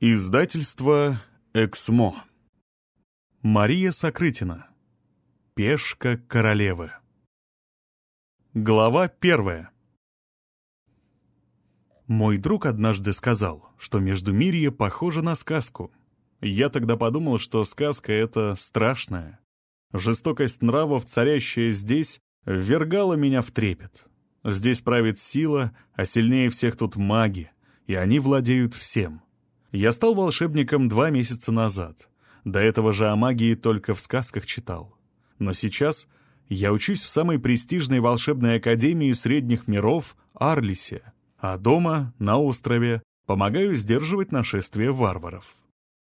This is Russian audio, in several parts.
Издательство «Эксмо». Мария Сокрытина. Пешка королевы. Глава первая. Мой друг однажды сказал, что Междумирье похоже на сказку. Я тогда подумал, что сказка — это страшная. Жестокость нравов, царящая здесь, ввергала меня в трепет. Здесь правит сила, а сильнее всех тут маги, и они владеют всем — я стал волшебником два месяца назад. До этого же о магии только в сказках читал. Но сейчас я учусь в самой престижной волшебной академии средних миров Арлисе, а дома, на острове, помогаю сдерживать нашествие варваров.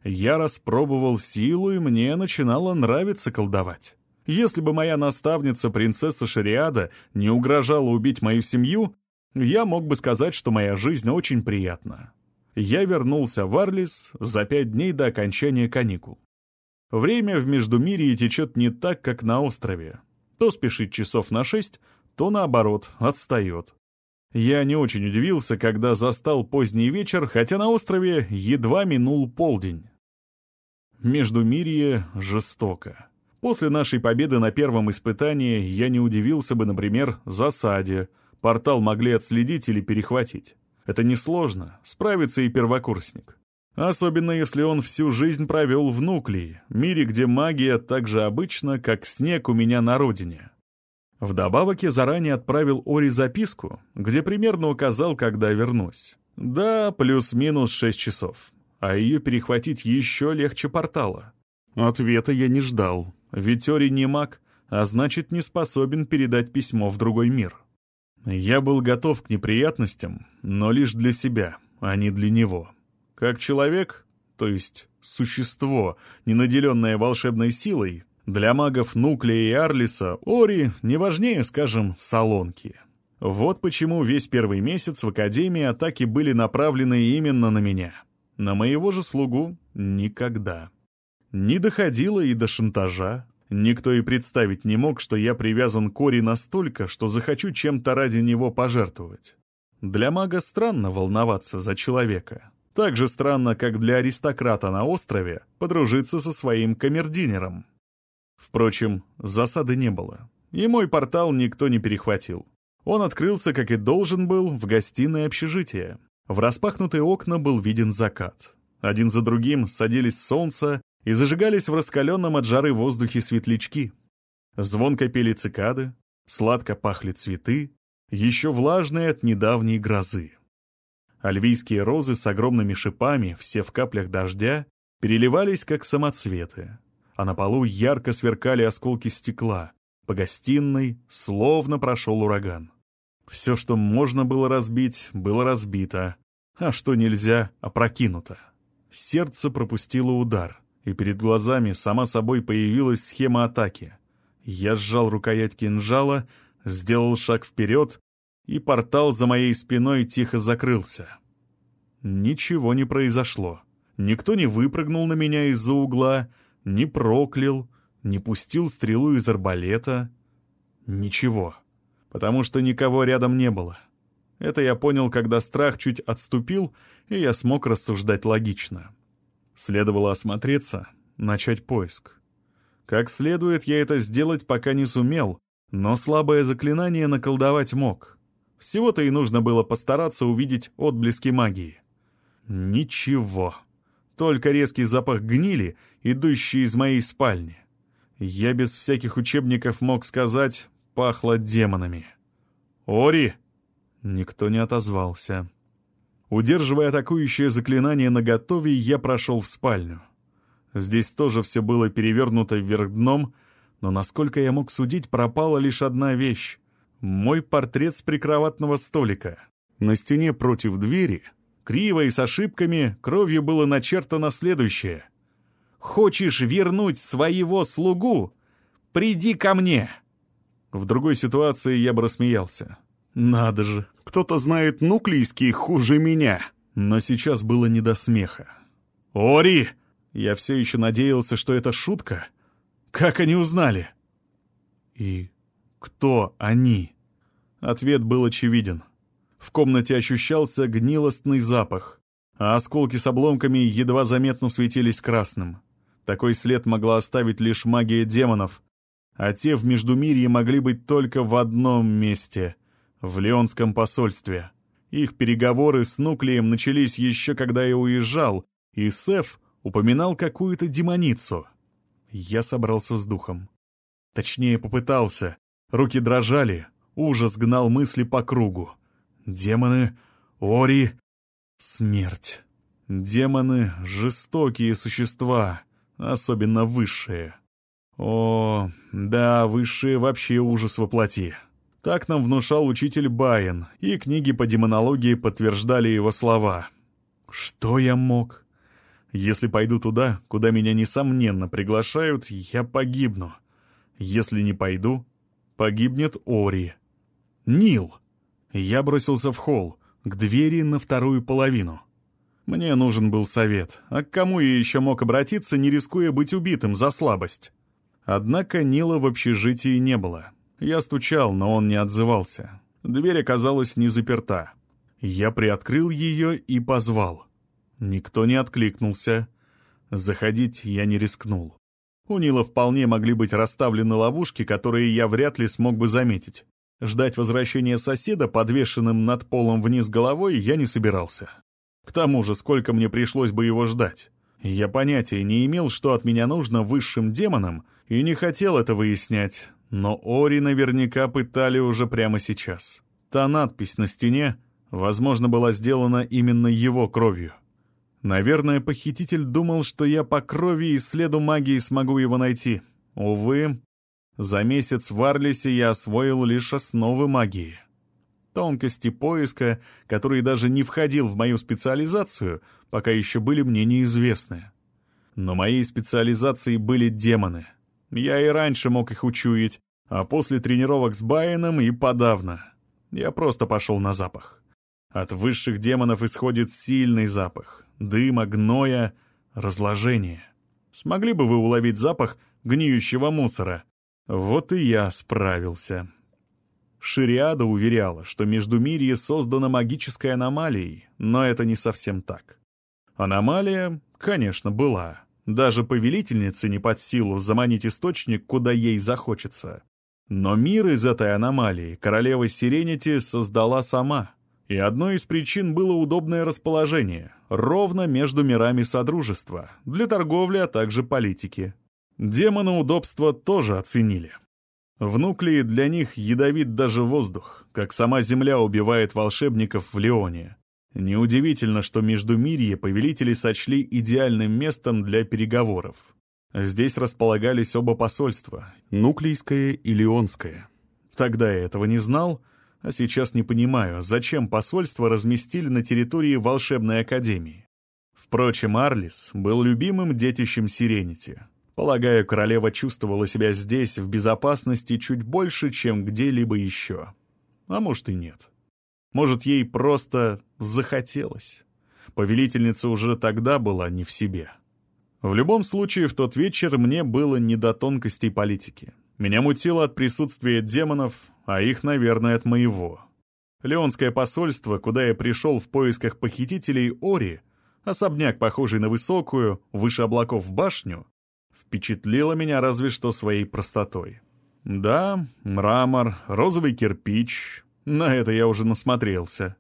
Я распробовал силу, и мне начинало нравиться колдовать. Если бы моя наставница, принцесса Шариада, не угрожала убить мою семью, я мог бы сказать, что моя жизнь очень приятна я вернулся в Арлис за пять дней до окончания каникул. Время в Междумирье течет не так, как на острове. То спешит часов на шесть, то наоборот, отстает. Я не очень удивился, когда застал поздний вечер, хотя на острове едва минул полдень. Междумирье жестоко. После нашей победы на первом испытании я не удивился бы, например, засаде. Портал могли отследить или перехватить. Это несложно, справится и первокурсник. Особенно если он всю жизнь провел в Нуклии, мире, где магия так же обычна, как снег у меня на родине. Вдобавок я заранее отправил Ори записку, где примерно указал, когда вернусь. Да, плюс-минус шесть часов. А ее перехватить еще легче портала. Ответа я не ждал, ведь Ори не маг, а значит не способен передать письмо в другой мир. Я был готов к неприятностям, но лишь для себя, а не для него. Как человек, то есть существо, не наделенное волшебной силой, для магов Нуклея и Арлиса Ори не важнее, скажем, Солонки. Вот почему весь первый месяц в Академии атаки были направлены именно на меня. На моего же слугу — никогда. Не доходило и до шантажа, Никто и представить не мог, что я привязан к Ори настолько, что захочу чем-то ради него пожертвовать. Для мага странно волноваться за человека. Так же странно, как для аристократа на острове подружиться со своим камердинером. Впрочем, засады не было. И мой портал никто не перехватил. Он открылся, как и должен был, в гостиной общежития. В распахнутые окна был виден закат. Один за другим садились солнце, и зажигались в раскаленном от жары воздухе светлячки. Звонко пели цикады, сладко пахли цветы, еще влажные от недавней грозы. Альвийские розы с огромными шипами, все в каплях дождя, переливались, как самоцветы, а на полу ярко сверкали осколки стекла. По гостиной словно прошел ураган. Все, что можно было разбить, было разбито, а что нельзя, опрокинуто. Сердце пропустило удар и перед глазами сама собой появилась схема атаки. Я сжал рукоять кинжала, сделал шаг вперед, и портал за моей спиной тихо закрылся. Ничего не произошло. Никто не выпрыгнул на меня из-за угла, не проклял, не пустил стрелу из арбалета. Ничего. Потому что никого рядом не было. Это я понял, когда страх чуть отступил, и я смог рассуждать логично. Следовало осмотреться, начать поиск. Как следует я это сделать пока не сумел, но слабое заклинание наколдовать мог. Всего-то и нужно было постараться увидеть отблески магии. Ничего. Только резкий запах гнили, идущий из моей спальни. Я без всяких учебников мог сказать, пахло демонами. «Ори!» Никто не отозвался. Удерживая атакующее заклинание наготове, я прошел в спальню. Здесь тоже все было перевернуто вверх дном, но, насколько я мог судить, пропала лишь одна вещь — мой портрет с прикроватного столика. На стене против двери, криво и с ошибками, кровью было начертано следующее. «Хочешь вернуть своего слугу? Приди ко мне!» В другой ситуации я бы рассмеялся. Надо же, кто-то знает нуклейский хуже меня. Но сейчас было не до смеха. «Ори!» Я все еще надеялся, что это шутка. Как они узнали? И кто они? Ответ был очевиден. В комнате ощущался гнилостный запах. а осколки с обломками едва заметно светились красным. Такой след могла оставить лишь магия демонов, а те в Междумирье могли быть только в одном месте — в Леонском посольстве. Их переговоры с Нуклеем начались еще когда я уезжал, и Сеф упоминал какую-то демоницу. Я собрался с духом. Точнее, попытался. Руки дрожали, ужас гнал мысли по кругу. Демоны, Ори, смерть. Демоны — жестокие существа, особенно высшие. О, да, высшие вообще ужас воплоти. Так нам внушал учитель Байен, и книги по демонологии подтверждали его слова. Что я мог? Если пойду туда, куда меня несомненно приглашают, я погибну. Если не пойду, погибнет Ори. Нил! Я бросился в холл, к двери на вторую половину. Мне нужен был совет, а к кому я еще мог обратиться, не рискуя быть убитым за слабость? Однако Нила в общежитии не было. Я стучал, но он не отзывался. Дверь оказалась не заперта. Я приоткрыл ее и позвал. Никто не откликнулся. Заходить я не рискнул. У Нила вполне могли быть расставлены ловушки, которые я вряд ли смог бы заметить. Ждать возвращения соседа, подвешенным над полом вниз головой, я не собирался. К тому же, сколько мне пришлось бы его ждать. Я понятия не имел, что от меня нужно высшим демонам, и не хотел это выяснять, но Ори наверняка пытали уже прямо сейчас. Та надпись на стене, возможно, была сделана именно его кровью. Наверное, похититель думал, что я по крови и следу магии смогу его найти. Увы, за месяц в Арлисе я освоил лишь основы магии. Тонкости поиска, который даже не входил в мою специализацию, пока еще были мне неизвестны. Но моей специализацией были демоны — я и раньше мог их учуять, а после тренировок с Байеном и подавно. Я просто пошел на запах. От высших демонов исходит сильный запах. Дыма, гноя, разложения. Смогли бы вы уловить запах гниющего мусора? Вот и я справился. Шириада уверяла, что Междумирье создано магической аномалией, но это не совсем так. Аномалия, конечно, была. Даже повелительнице не под силу заманить источник, куда ей захочется. Но мир из этой аномалии королева Сиренити создала сама. И одной из причин было удобное расположение, ровно между мирами Содружества, для торговли, а также политики. Демоны удобства тоже оценили. В Нуклеи для них ядовит даже воздух, как сама Земля убивает волшебников в Леоне. Неудивительно, что Междумирье повелители сочли идеальным местом для переговоров. Здесь располагались оба посольства — Нуклейское и Леонское. Тогда я этого не знал, а сейчас не понимаю, зачем посольство разместили на территории волшебной академии. Впрочем, Арлис был любимым детищем Сиренити. Полагаю, королева чувствовала себя здесь в безопасности чуть больше, чем где-либо еще. А может и нет. Может, ей просто захотелось. Повелительница уже тогда была не в себе. В любом случае, в тот вечер мне было не до тонкостей политики. Меня мутило от присутствия демонов, а их, наверное, от моего. Леонское посольство, куда я пришел в поисках похитителей Ори, особняк, похожий на высокую, выше облаков башню, впечатлило меня разве что своей простотой. Да, мрамор, розовый кирпич, на это я уже насмотрелся.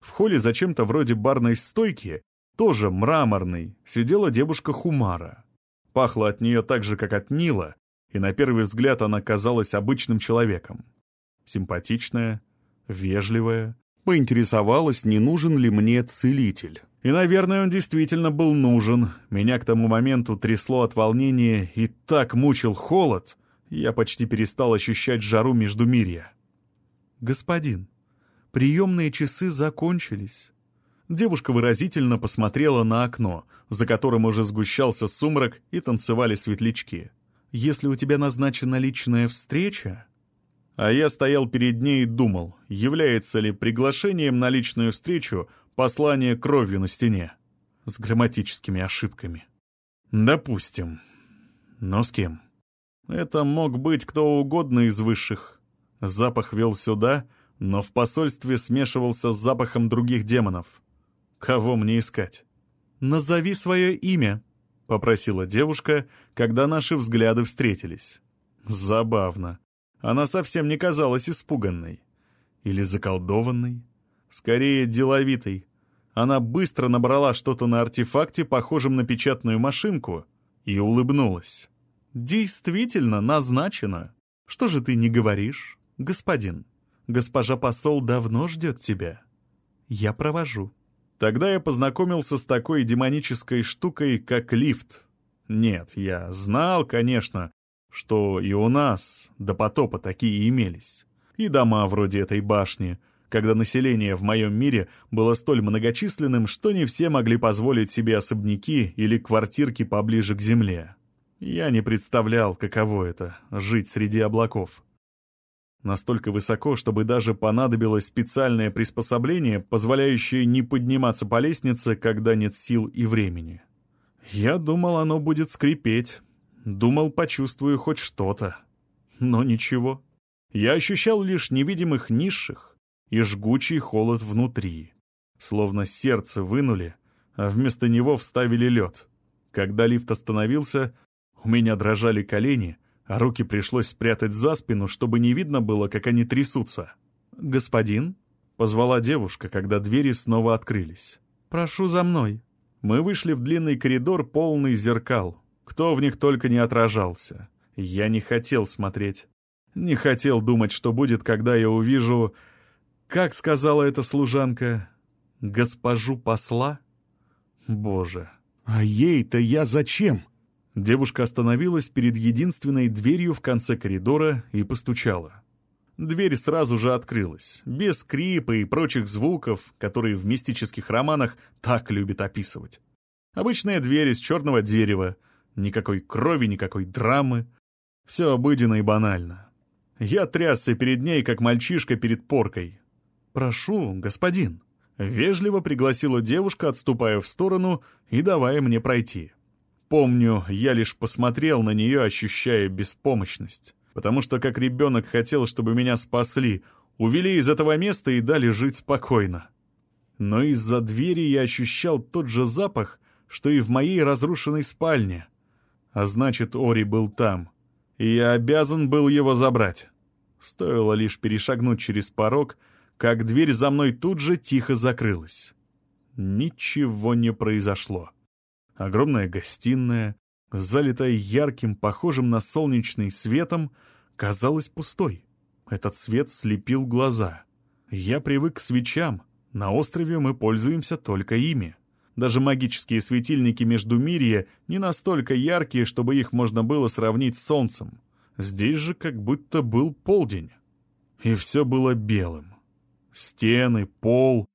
В холле зачем-то вроде барной стойки, тоже мраморной, сидела девушка Хумара. Пахло от нее так же, как от Нила, и на первый взгляд она казалась обычным человеком. Симпатичная, вежливая, поинтересовалась, не нужен ли мне целитель. И, наверное, он действительно был нужен. Меня к тому моменту трясло от волнения и так мучил холод, я почти перестал ощущать жару между мирья. «Господин, приемные часы закончились». Девушка выразительно посмотрела на окно, за которым уже сгущался сумрак и танцевали светлячки. «Если у тебя назначена личная встреча...» А я стоял перед ней и думал, является ли приглашением на личную встречу послание кровью на стене. С грамматическими ошибками. Допустим. Но с кем? Это мог быть кто угодно из высших. Запах вел сюда, но в посольстве смешивался с запахом других демонов. Кого мне искать? «Назови свое имя», — попросила девушка, когда наши взгляды встретились. Забавно. Она совсем не казалась испуганной. Или заколдованной. Скорее, деловитой. Она быстро набрала что-то на артефакте, похожем на печатную машинку, и улыбнулась. «Действительно назначено. Что же ты не говоришь, господин? Госпожа посол давно ждет тебя. Я провожу». Тогда я познакомился с такой демонической штукой, как лифт. Нет, я знал, конечно, что и у нас до потопа такие имелись. И дома вроде этой башни, когда население в моем мире было столь многочисленным, что не все могли позволить себе особняки или квартирки поближе к земле. Я не представлял, каково это — жить среди облаков. Настолько высоко, чтобы даже понадобилось специальное приспособление, позволяющее не подниматься по лестнице, когда нет сил и времени. Я думал, оно будет скрипеть. Думал, почувствую хоть что-то. Но ничего. Я ощущал лишь невидимых низших и жгучий холод внутри. Словно сердце вынули, а вместо него вставили лед. Когда лифт остановился, у меня дрожали колени — а руки пришлось спрятать за спину, чтобы не видно было, как они трясутся. «Господин?» — позвала девушка, когда двери снова открылись. «Прошу за мной». Мы вышли в длинный коридор, полный зеркал. Кто в них только не отражался. Я не хотел смотреть. Не хотел думать, что будет, когда я увижу... Как сказала эта служанка? Госпожу посла? Боже, а ей-то я зачем? Девушка остановилась перед единственной дверью в конце коридора и постучала. Дверь сразу же открылась, без скрипа и прочих звуков, которые в мистических романах так любят описывать. Обычная дверь из черного дерева, никакой крови, никакой драмы. Все обыденно и банально. Я трясся перед ней, как мальчишка перед поркой. «Прошу, господин», — вежливо пригласила девушка, отступая в сторону и давая мне пройти. Помню, я лишь посмотрел на нее, ощущая беспомощность. Потому что как ребенок хотел, чтобы меня спасли, увели из этого места и дали жить спокойно. Но из-за двери я ощущал тот же запах, что и в моей разрушенной спальне. А значит, Ори был там. И я обязан был его забрать. Стоило лишь перешагнуть через порог, как дверь за мной тут же тихо закрылась. Ничего не произошло. Огромная гостиная, залитая ярким, похожим на солнечный светом, казалась пустой. Этот свет слепил глаза. Я привык к свечам. На острове мы пользуемся только ими. Даже магические светильники Междумирья не настолько яркие, чтобы их можно было сравнить с солнцем. Здесь же как будто был полдень. И все было белым. Стены, пол,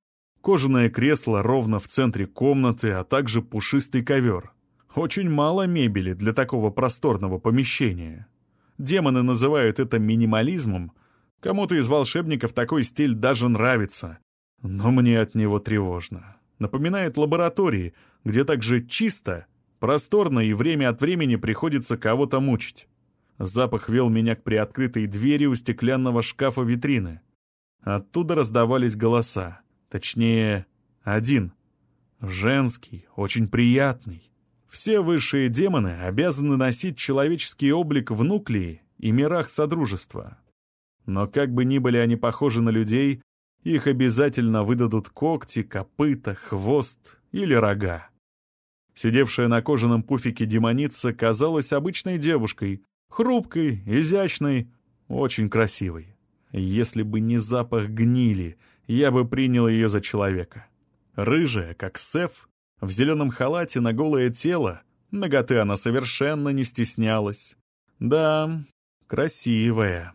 кожаное кресло ровно в центре комнаты, а также пушистый ковер. Очень мало мебели для такого просторного помещения. Демоны называют это минимализмом. Кому-то из волшебников такой стиль даже нравится. Но мне от него тревожно. Напоминает лаборатории, где также чисто, просторно и время от времени приходится кого-то мучить. Запах вел меня к приоткрытой двери у стеклянного шкафа витрины. Оттуда раздавались голоса. Точнее, один. Женский, очень приятный. Все высшие демоны обязаны носить человеческий облик в нуклеи и мирах Содружества. Но как бы ни были они похожи на людей, их обязательно выдадут когти, копыта, хвост или рога. Сидевшая на кожаном пуфике демоница казалась обычной девушкой, хрупкой, изящной, очень красивой. Если бы не запах гнили — я бы принял ее за человека. Рыжая, как Сеф, в зеленом халате на голое тело, ноготы она совершенно не стеснялась. Да, красивая.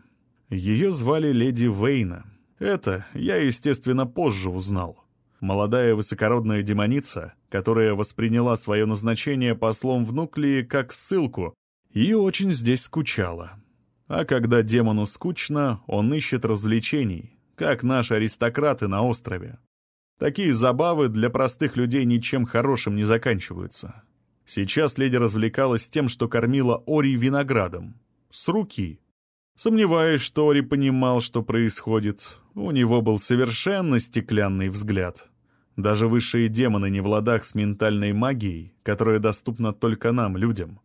Ее звали леди Вейна. Это я, естественно, позже узнал. Молодая высокородная демоница, которая восприняла свое назначение послом в Нуклеи как ссылку и очень здесь скучала. А когда демону скучно, он ищет развлечений, как наши аристократы на острове. Такие забавы для простых людей ничем хорошим не заканчиваются. Сейчас леди развлекалась тем, что кормила Ори виноградом. С руки. Сомневаюсь, что Ори понимал, что происходит. У него был совершенно стеклянный взгляд. Даже высшие демоны не в ладах с ментальной магией, которая доступна только нам, людям.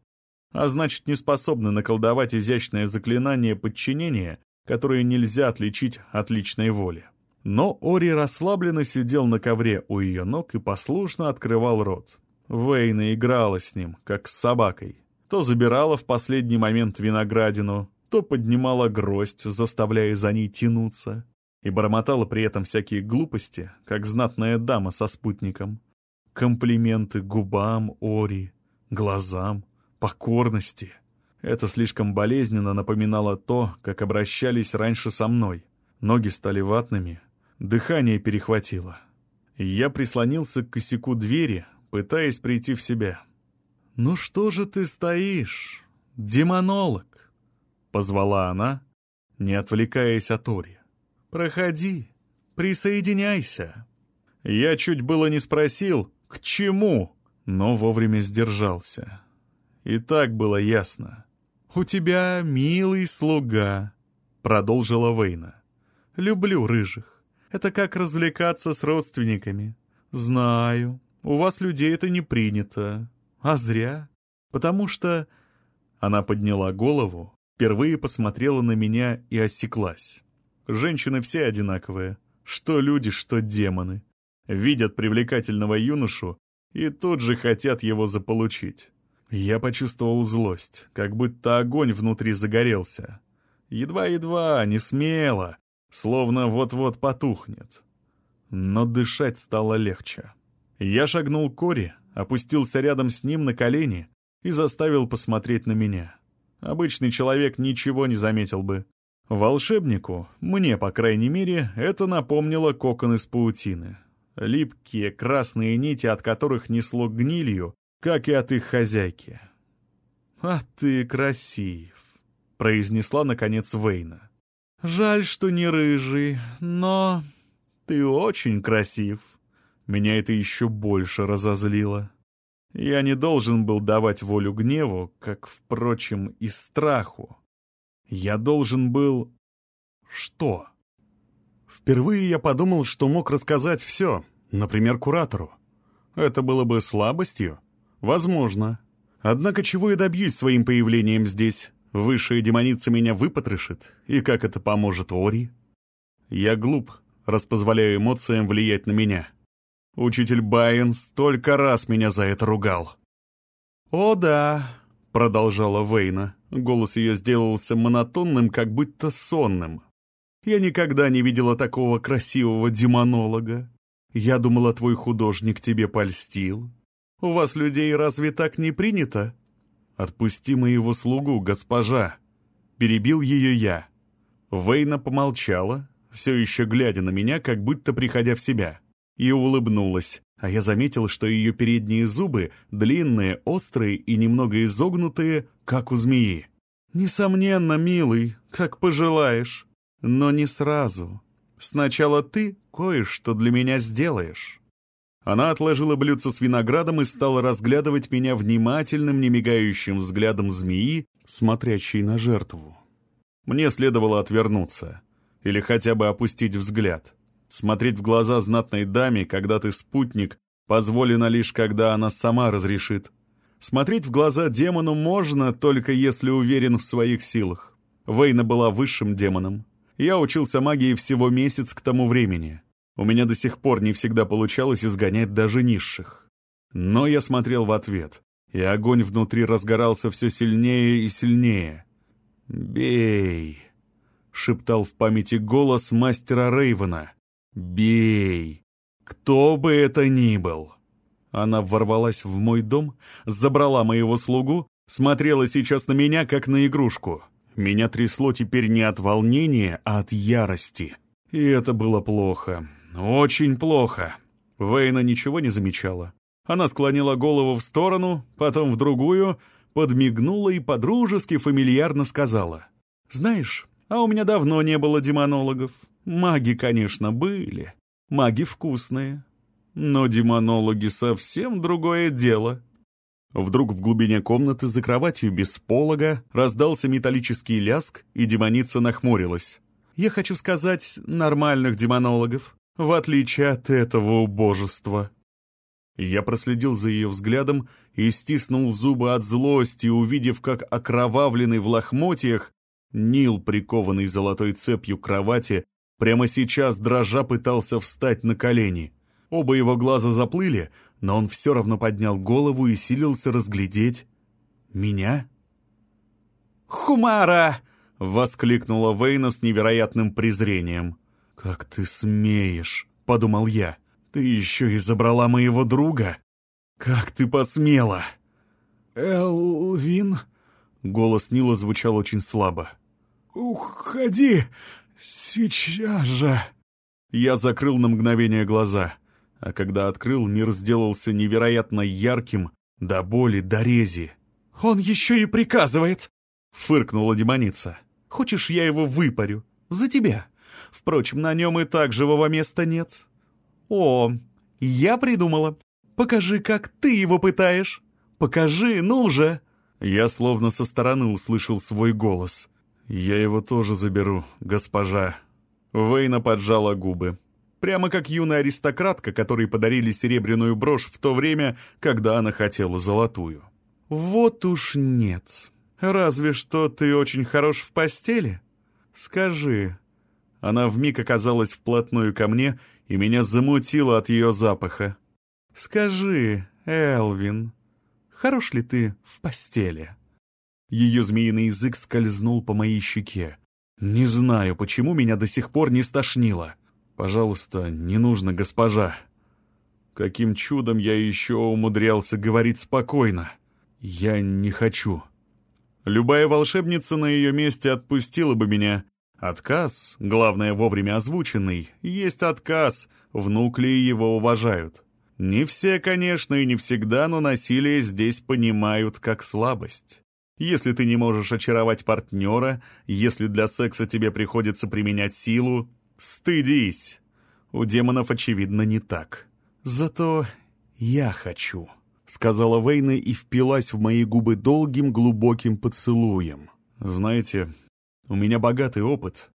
А значит, не способны наколдовать изящное заклинание подчинения, которое нельзя отличить от личной воли. Но Ори расслабленно сидел на ковре у ее ног и послушно открывал рот. Вейна играла с ним, как с собакой. То забирала в последний момент виноградину, то поднимала гроздь, заставляя за ней тянуться, и бормотала при этом всякие глупости, как знатная дама со спутником. Комплименты губам Ори, глазам, покорности. Это слишком болезненно напоминало то, как обращались раньше со мной. Ноги стали ватными, дыхание перехватило. Я прислонился к косяку двери, пытаясь прийти в себя. «Ну что же ты стоишь, демонолог?» Позвала она, не отвлекаясь от Ори. «Проходи, присоединяйся». Я чуть было не спросил, к чему, но вовремя сдержался. И так было ясно. «У тебя милый слуга», — продолжила Вейна. «Люблю рыжих. Это как развлекаться с родственниками. Знаю, у вас людей это не принято. А зря. Потому что...» Она подняла голову, Впервые посмотрела на меня и осеклась. Женщины все одинаковые. Что люди, что демоны. Видят привлекательного юношу и тут же хотят его заполучить. Я почувствовал злость, как будто огонь внутри загорелся. Едва-едва, не смело, словно вот-вот потухнет. Но дышать стало легче. Я шагнул к Кори, опустился рядом с ним на колени и заставил посмотреть на меня. Обычный человек ничего не заметил бы. Волшебнику, мне, по крайней мере, это напомнило кокон из паутины. Липкие красные нити, от которых несло гнилью, как и от их хозяйки. «А ты красив», — произнесла, наконец, Вейна. «Жаль, что не рыжий, но ты очень красив». Меня это еще больше разозлило. Я не должен был давать волю гневу, как, впрочем, и страху. Я должен был... Что? Впервые я подумал, что мог рассказать все, например, куратору. Это было бы слабостью? Возможно. Однако чего я добьюсь своим появлением здесь? Высшая демоница меня выпотрошит, и как это поможет Ори? Я глуп, раз позволяю эмоциям влиять на меня. Учитель Байен столько раз меня за это ругал. «О да», — продолжала Вейна. Голос ее сделался монотонным, как будто сонным. «Я никогда не видела такого красивого демонолога. Я думала, твой художник тебе польстил. У вас, людей, разве так не принято?» «Отпусти моего слугу, госпожа!» Перебил ее я. Вейна помолчала, все еще глядя на меня, как будто приходя в себя и улыбнулась, а я заметил, что ее передние зубы длинные, острые и немного изогнутые, как у змеи. «Несомненно, милый, как пожелаешь, но не сразу. Сначала ты кое-что для меня сделаешь». Она отложила блюдце с виноградом и стала разглядывать меня внимательным, немигающим взглядом змеи, смотрящей на жертву. Мне следовало отвернуться или хотя бы опустить взгляд. Смотреть в глаза знатной даме, когда ты спутник, позволено лишь, когда она сама разрешит. Смотреть в глаза демону можно, только если уверен в своих силах. Вейна была высшим демоном. Я учился магии всего месяц к тому времени. У меня до сих пор не всегда получалось изгонять даже низших. Но я смотрел в ответ, и огонь внутри разгорался все сильнее и сильнее. «Бей!» — шептал в памяти голос мастера Рейвена. «Бей! Кто бы это ни был!» Она ворвалась в мой дом, забрала моего слугу, смотрела сейчас на меня, как на игрушку. Меня трясло теперь не от волнения, а от ярости. И это было плохо. Очень плохо. Вейна ничего не замечала. Она склонила голову в сторону, потом в другую, подмигнула и подружески фамильярно сказала. «Знаешь, а у меня давно не было демонологов. Маги, конечно, были. Маги вкусные. Но демонологи совсем другое дело. Вдруг в глубине комнаты за кроватью без полога раздался металлический ляск, и демоница нахмурилась. «Я хочу сказать, нормальных демонологов. В отличие от этого убожества. Я проследил за ее взглядом и стиснул зубы от злости, увидев, как окровавленный в лохмотьях Нил, прикованный золотой цепью к кровати, прямо сейчас дрожа пытался встать на колени. Оба его глаза заплыли, но он все равно поднял голову и силился разглядеть меня. «Хумара!» — воскликнула Вейна с невероятным презрением. «Как ты смеешь!» — подумал я. «Ты еще и забрала моего друга? Как ты посмела?» «Элвин?» — голос Нила звучал очень слабо. «Уходи! Сейчас же!» Я закрыл на мгновение глаза, а когда открыл, мир сделался невероятно ярким, до боли, до рези. «Он еще и приказывает!» — фыркнула демоница. «Хочешь, я его выпарю? За тебя!» Впрочем, на нем и так живого места нет. О, я придумала. Покажи, как ты его пытаешь. Покажи, ну же. Я словно со стороны услышал свой голос. Я его тоже заберу, госпожа. Вейна поджала губы. Прямо как юная аристократка, которой подарили серебряную брошь в то время, когда она хотела золотую. «Вот уж нет. Разве что ты очень хорош в постели. Скажи, она вмиг оказалась вплотную ко мне, и меня замутило от ее запаха. «Скажи, Элвин, хорош ли ты в постели?» Ее змеиный язык скользнул по моей щеке. «Не знаю, почему меня до сих пор не стошнило. Пожалуйста, не нужно, госпожа». Каким чудом я еще умудрялся говорить спокойно. «Я не хочу». Любая волшебница на ее месте отпустила бы меня, Отказ, главное вовремя озвученный, есть отказ, внукли его уважают. Не все, конечно, и не всегда, но насилие здесь понимают как слабость. Если ты не можешь очаровать партнера, если для секса тебе приходится применять силу, стыдись. У демонов, очевидно, не так. Зато я хочу, — сказала Вейна и впилась в мои губы долгим глубоким поцелуем. Знаете, у меня богатый опыт.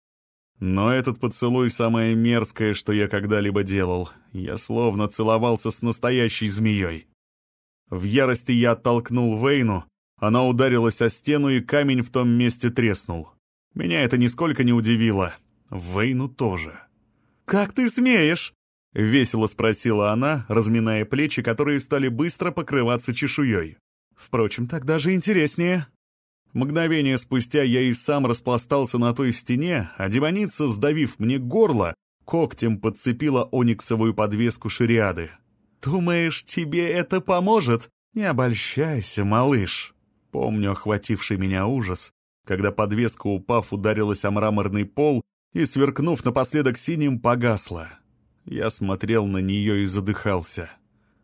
Но этот поцелуй самое мерзкое, что я когда-либо делал. Я словно целовался с настоящей змеей. В ярости я оттолкнул Вейну, она ударилась о стену, и камень в том месте треснул. Меня это нисколько не удивило. Вейну тоже. «Как ты смеешь?» — весело спросила она, разминая плечи, которые стали быстро покрываться чешуей. «Впрочем, так даже интереснее». Мгновение спустя я и сам распластался на той стене, а демоница, сдавив мне горло, когтем подцепила ониксовую подвеску шариады. «Думаешь, тебе это поможет? Не обольщайся, малыш!» Помню охвативший меня ужас, когда подвеска, упав, ударилась о мраморный пол и, сверкнув напоследок синим, погасла. Я смотрел на нее и задыхался.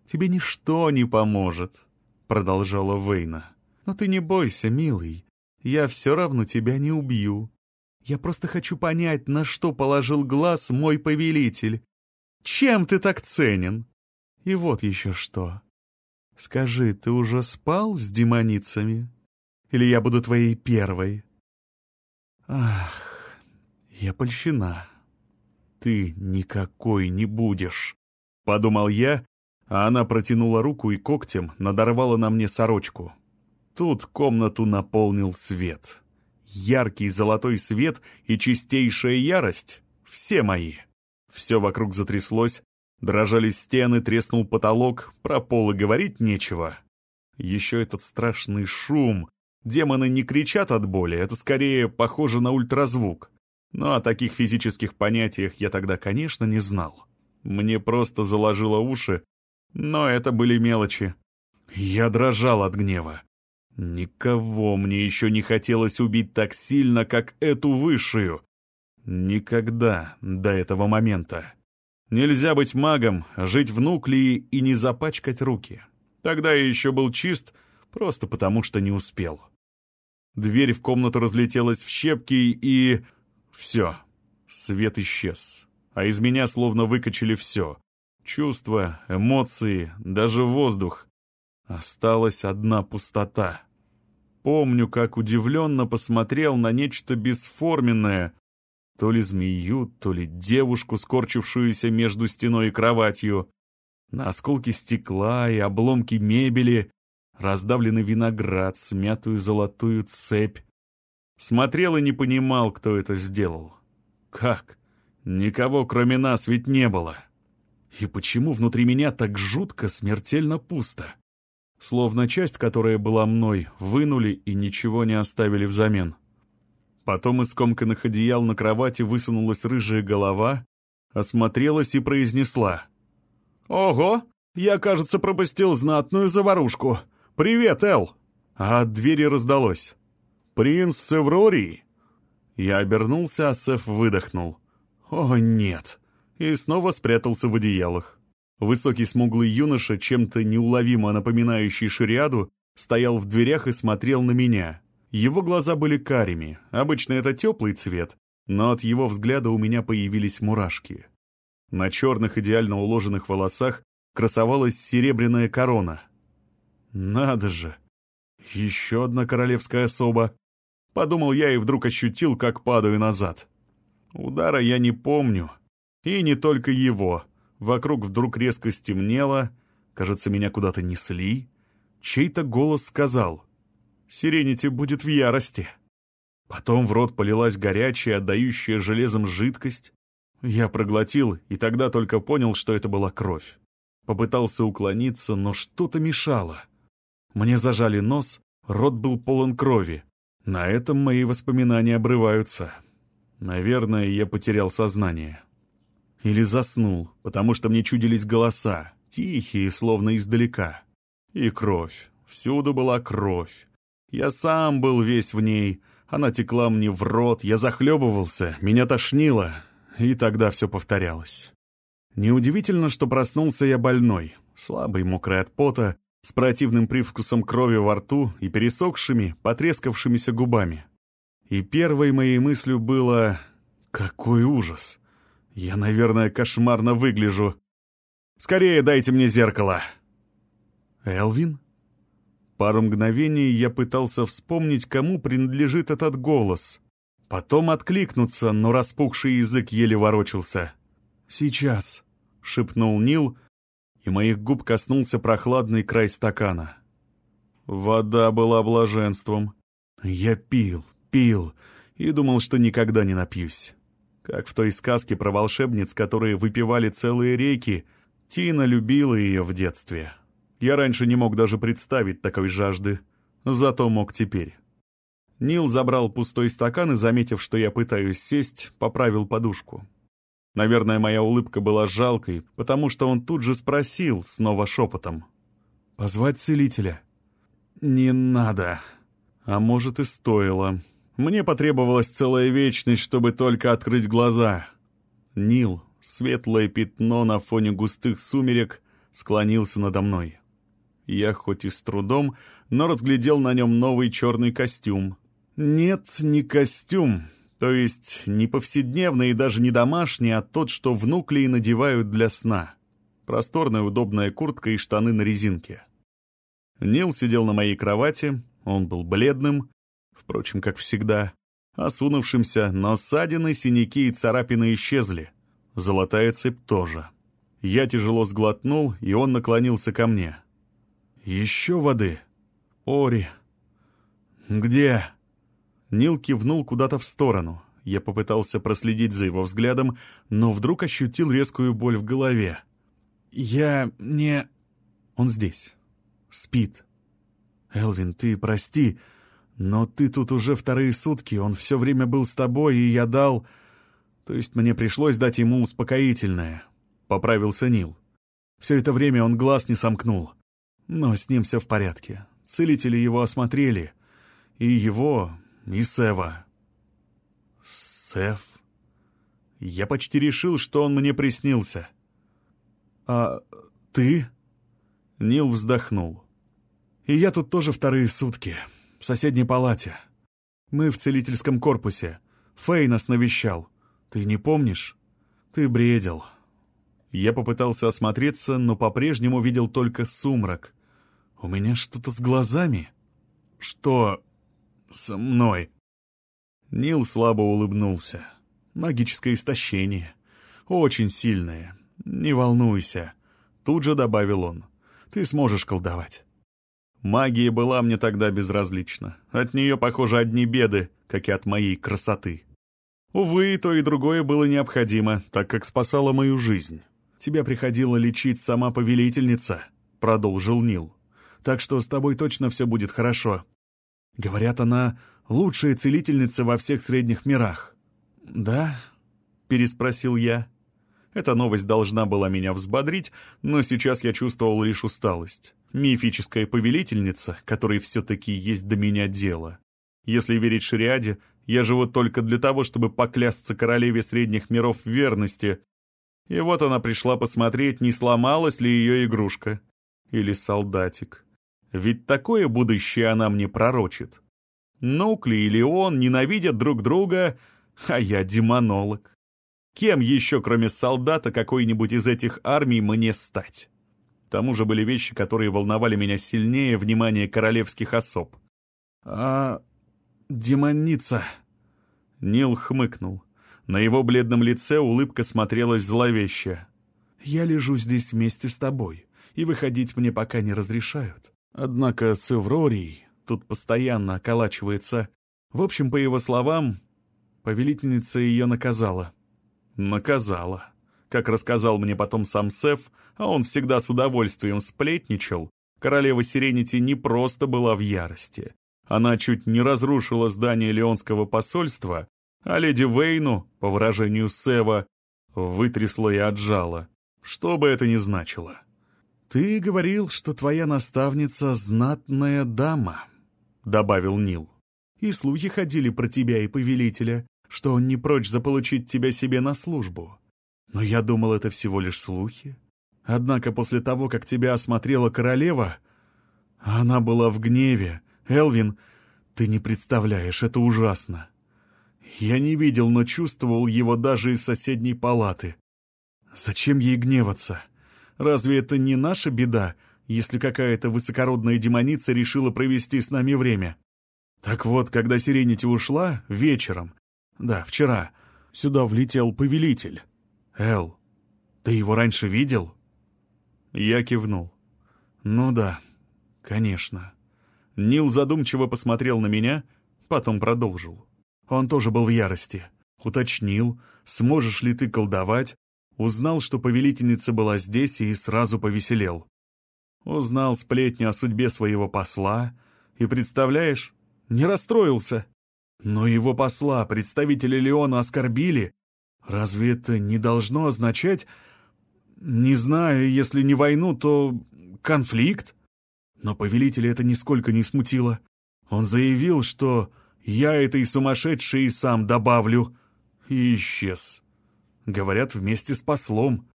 «Тебе ничто не поможет», — продолжала Вейна. Но ты не бойся, милый. Я все равно тебя не убью. Я просто хочу понять, на что положил глаз мой повелитель. Чем ты так ценен? И вот еще что. Скажи, ты уже спал с демоницами? Или я буду твоей первой? Ах, я польщена. Ты никакой не будешь, — подумал я, а она протянула руку и когтем надорвала на мне сорочку. Тут комнату наполнил свет. Яркий золотой свет и чистейшая ярость — все мои. Все вокруг затряслось, дрожали стены, треснул потолок, про пол и говорить нечего. Еще этот страшный шум. Демоны не кричат от боли, это скорее похоже на ультразвук. Но о таких физических понятиях я тогда, конечно, не знал. Мне просто заложило уши, но это были мелочи. Я дрожал от гнева. Никого мне еще не хотелось убить так сильно, как эту высшую. Никогда до этого момента. Нельзя быть магом, жить в нуклеи и не запачкать руки. Тогда я еще был чист, просто потому что не успел. Дверь в комнату разлетелась в щепки и... Все. Свет исчез. А из меня словно выкачали все. Чувства, эмоции, даже воздух. Осталась одна пустота. Помню, как удивленно посмотрел на нечто бесформенное, То ли змею, то ли девушку, скорчившуюся между стеной и кроватью. На осколки стекла и обломки мебели раздавленный виноград, смятую золотую цепь. Смотрел и не понимал, кто это сделал. Как? Никого, кроме нас, ведь не было. И почему внутри меня так жутко, смертельно пусто? Словно часть, которая была мной, вынули и ничего не оставили взамен. Потом из комканных одеял на кровати высунулась рыжая голова, осмотрелась и произнесла. «Ого! Я, кажется, пропустил знатную заварушку. Привет, Эл!» А от двери раздалось. «Принц Севрорий!» Я обернулся, а Сеф выдохнул. «О, нет!» И снова спрятался в одеялах. Высокий смуглый юноша, чем-то неуловимо напоминающий шариаду, стоял в дверях и смотрел на меня. Его глаза были карими, обычно это теплый цвет, но от его взгляда у меня появились мурашки. На черных идеально уложенных волосах красовалась серебряная корона. Надо же! Еще одна королевская особа. Подумал я и вдруг ощутил, как падаю назад. Удара я не помню. И не только его. Вокруг вдруг резко стемнело. Кажется, меня куда-то несли. Чей-то голос сказал. «Сиренити будет в ярости». Потом в рот полилась горячая, отдающая железом жидкость. Я проглотил, и тогда только понял, что это была кровь. Попытался уклониться, но что-то мешало. Мне зажали нос, рот был полон крови. На этом мои воспоминания обрываются. Наверное, я потерял сознание. Или заснул, потому что мне чудились голоса, тихие, словно издалека. И кровь. Всюду была кровь. Я сам был весь в ней. Она текла мне в рот, я захлебывался, меня тошнило. И тогда все повторялось. Неудивительно, что проснулся я больной, слабый, мокрый от пота, с противным привкусом крови во рту и пересохшими, потрескавшимися губами. И первой моей мыслью было «Какой ужас! Я, наверное, кошмарно выгляжу. Скорее дайте мне зеркало!» «Элвин?» Пару мгновений я пытался вспомнить, кому принадлежит этот голос. Потом откликнуться, но распухший язык еле ворочался. «Сейчас», — шепнул Нил, и моих губ коснулся прохладный край стакана. Вода была блаженством. Я пил, пил и думал, что никогда не напьюсь. Как в той сказке про волшебниц, которые выпивали целые реки, Тина любила ее в детстве. Я раньше не мог даже представить такой жажды, зато мог теперь. Нил забрал пустой стакан и, заметив, что я пытаюсь сесть, поправил подушку. Наверное, моя улыбка была жалкой, потому что он тут же спросил, снова шепотом. «Позвать целителя?» «Не надо. А может, и стоило. Мне потребовалась целая вечность, чтобы только открыть глаза. Нил, светлое пятно на фоне густых сумерек, склонился надо мной. Я хоть и с трудом, но разглядел на нем новый черный костюм. Нет, не костюм, то есть не повседневный и даже не домашний, а тот, что внуклии надевают для сна. Просторная удобная куртка и штаны на резинке. Нил сидел на моей кровати, он был бледным, впрочем, как всегда, осунувшимся, но ссадины, синяки и царапины исчезли. Золотая цепь тоже. Я тяжело сглотнул, и он наклонился ко мне. «Еще воды? Ори!» «Где?» Нил кивнул куда-то в сторону. Я попытался проследить за его взглядом, но вдруг ощутил резкую боль в голове. «Я не...» «Он здесь. Спит. Элвин, ты прости, но ты тут уже вторые сутки, он все время был с тобой, и я дал... То есть мне пришлось дать ему успокоительное», — поправился Нил. Все это время он глаз не сомкнул. Но с ним все в порядке. Целители его осмотрели. И его, и Сева. Сев? Я почти решил, что он мне приснился. «А ты?» Нил вздохнул. «И я тут тоже вторые сутки, в соседней палате. Мы в целительском корпусе. Фэй нас навещал. Ты не помнишь? Ты бредил». Я попытался осмотреться, но по-прежнему видел только сумрак. «У меня что-то с глазами?» «Что со мной?» Нил слабо улыбнулся. Магическое истощение. Очень сильное. Не волнуйся. Тут же добавил он. Ты сможешь колдовать. Магия была мне тогда безразлична. От нее, похоже, одни беды, как и от моей красоты. Увы, то и другое было необходимо, так как спасало мою жизнь. Тебя приходила лечить сама повелительница, продолжил Нил. Так что с тобой точно все будет хорошо. Говорят, она лучшая целительница во всех средних мирах. Да? Переспросил я. Эта новость должна была меня взбодрить, но сейчас я чувствовал лишь усталость. Мифическая повелительница, которой все-таки есть до меня дело. Если верить Шариаде, я живу только для того, чтобы поклясться королеве средних миров в верности. И вот она пришла посмотреть, не сломалась ли ее игрушка. Или солдатик. Ведь такое будущее она мне пророчит. Нукли и Леон ненавидят друг друга, а я демонолог. Кем еще, кроме солдата, какой-нибудь из этих армий мне стать? Тому же были вещи, которые волновали меня сильнее внимания королевских особ. «А демоница!» Нил хмыкнул. На его бледном лице улыбка смотрелась зловеще. «Я лежу здесь вместе с тобой, и выходить мне пока не разрешают. Однако с Эврорией тут постоянно околачивается. В общем, по его словам, повелительница ее наказала». «Наказала». Как рассказал мне потом сам Сеф, а он всегда с удовольствием сплетничал, королева Сиренити не просто была в ярости. Она чуть не разрушила здание Леонского посольства, а леди Вейну, по выражению Сева, вытрясла и отжала. Что бы это ни значило. «Ты говорил, что твоя наставница — знатная дама», — добавил Нил. «И слухи ходили про тебя и повелителя, что он не прочь заполучить тебя себе на службу. Но я думал, это всего лишь слухи. Однако после того, как тебя осмотрела королева, она была в гневе, Элвин, ты не представляешь, это ужасно. Я не видел, но чувствовал его даже из соседней палаты. Зачем ей гневаться? Разве это не наша беда, если какая-то высокородная демоница решила провести с нами время? Так вот, когда Сиренити ушла, вечером, да, вчера, сюда влетел повелитель. Эл, ты его раньше видел? Я кивнул. Ну да, конечно. Нил задумчиво посмотрел на меня, потом продолжил. Он тоже был в ярости. Уточнил, сможешь ли ты колдовать, узнал, что повелительница была здесь и сразу повеселел. Узнал сплетню о судьбе своего посла и, представляешь, не расстроился. Но его посла, представители Леона, оскорбили. Разве это не должно означать... Не знаю, если не войну, то конфликт? Но повелителя это нисколько не смутило. Он заявил, что я этой сумасшедшей сам добавлю. И исчез. Говорят, вместе с послом.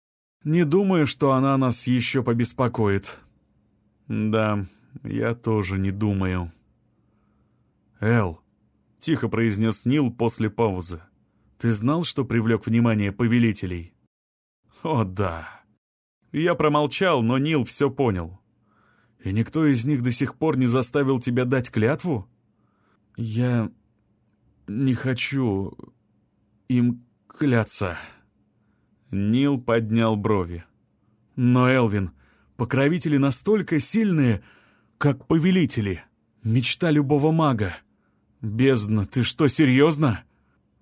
Не думаю, что она нас еще побеспокоит. Да, я тоже не думаю. Эл, — тихо произнес Нил после паузы, — ты знал, что привлек внимание повелителей? О, да. Я промолчал, но Нил все понял. И никто из них до сих пор не заставил тебя дать клятву? Я не хочу им кляться. Нил поднял брови. Но, Элвин, покровители настолько сильные, как повелители. Мечта любого мага. Бездна, ты что, серьезно?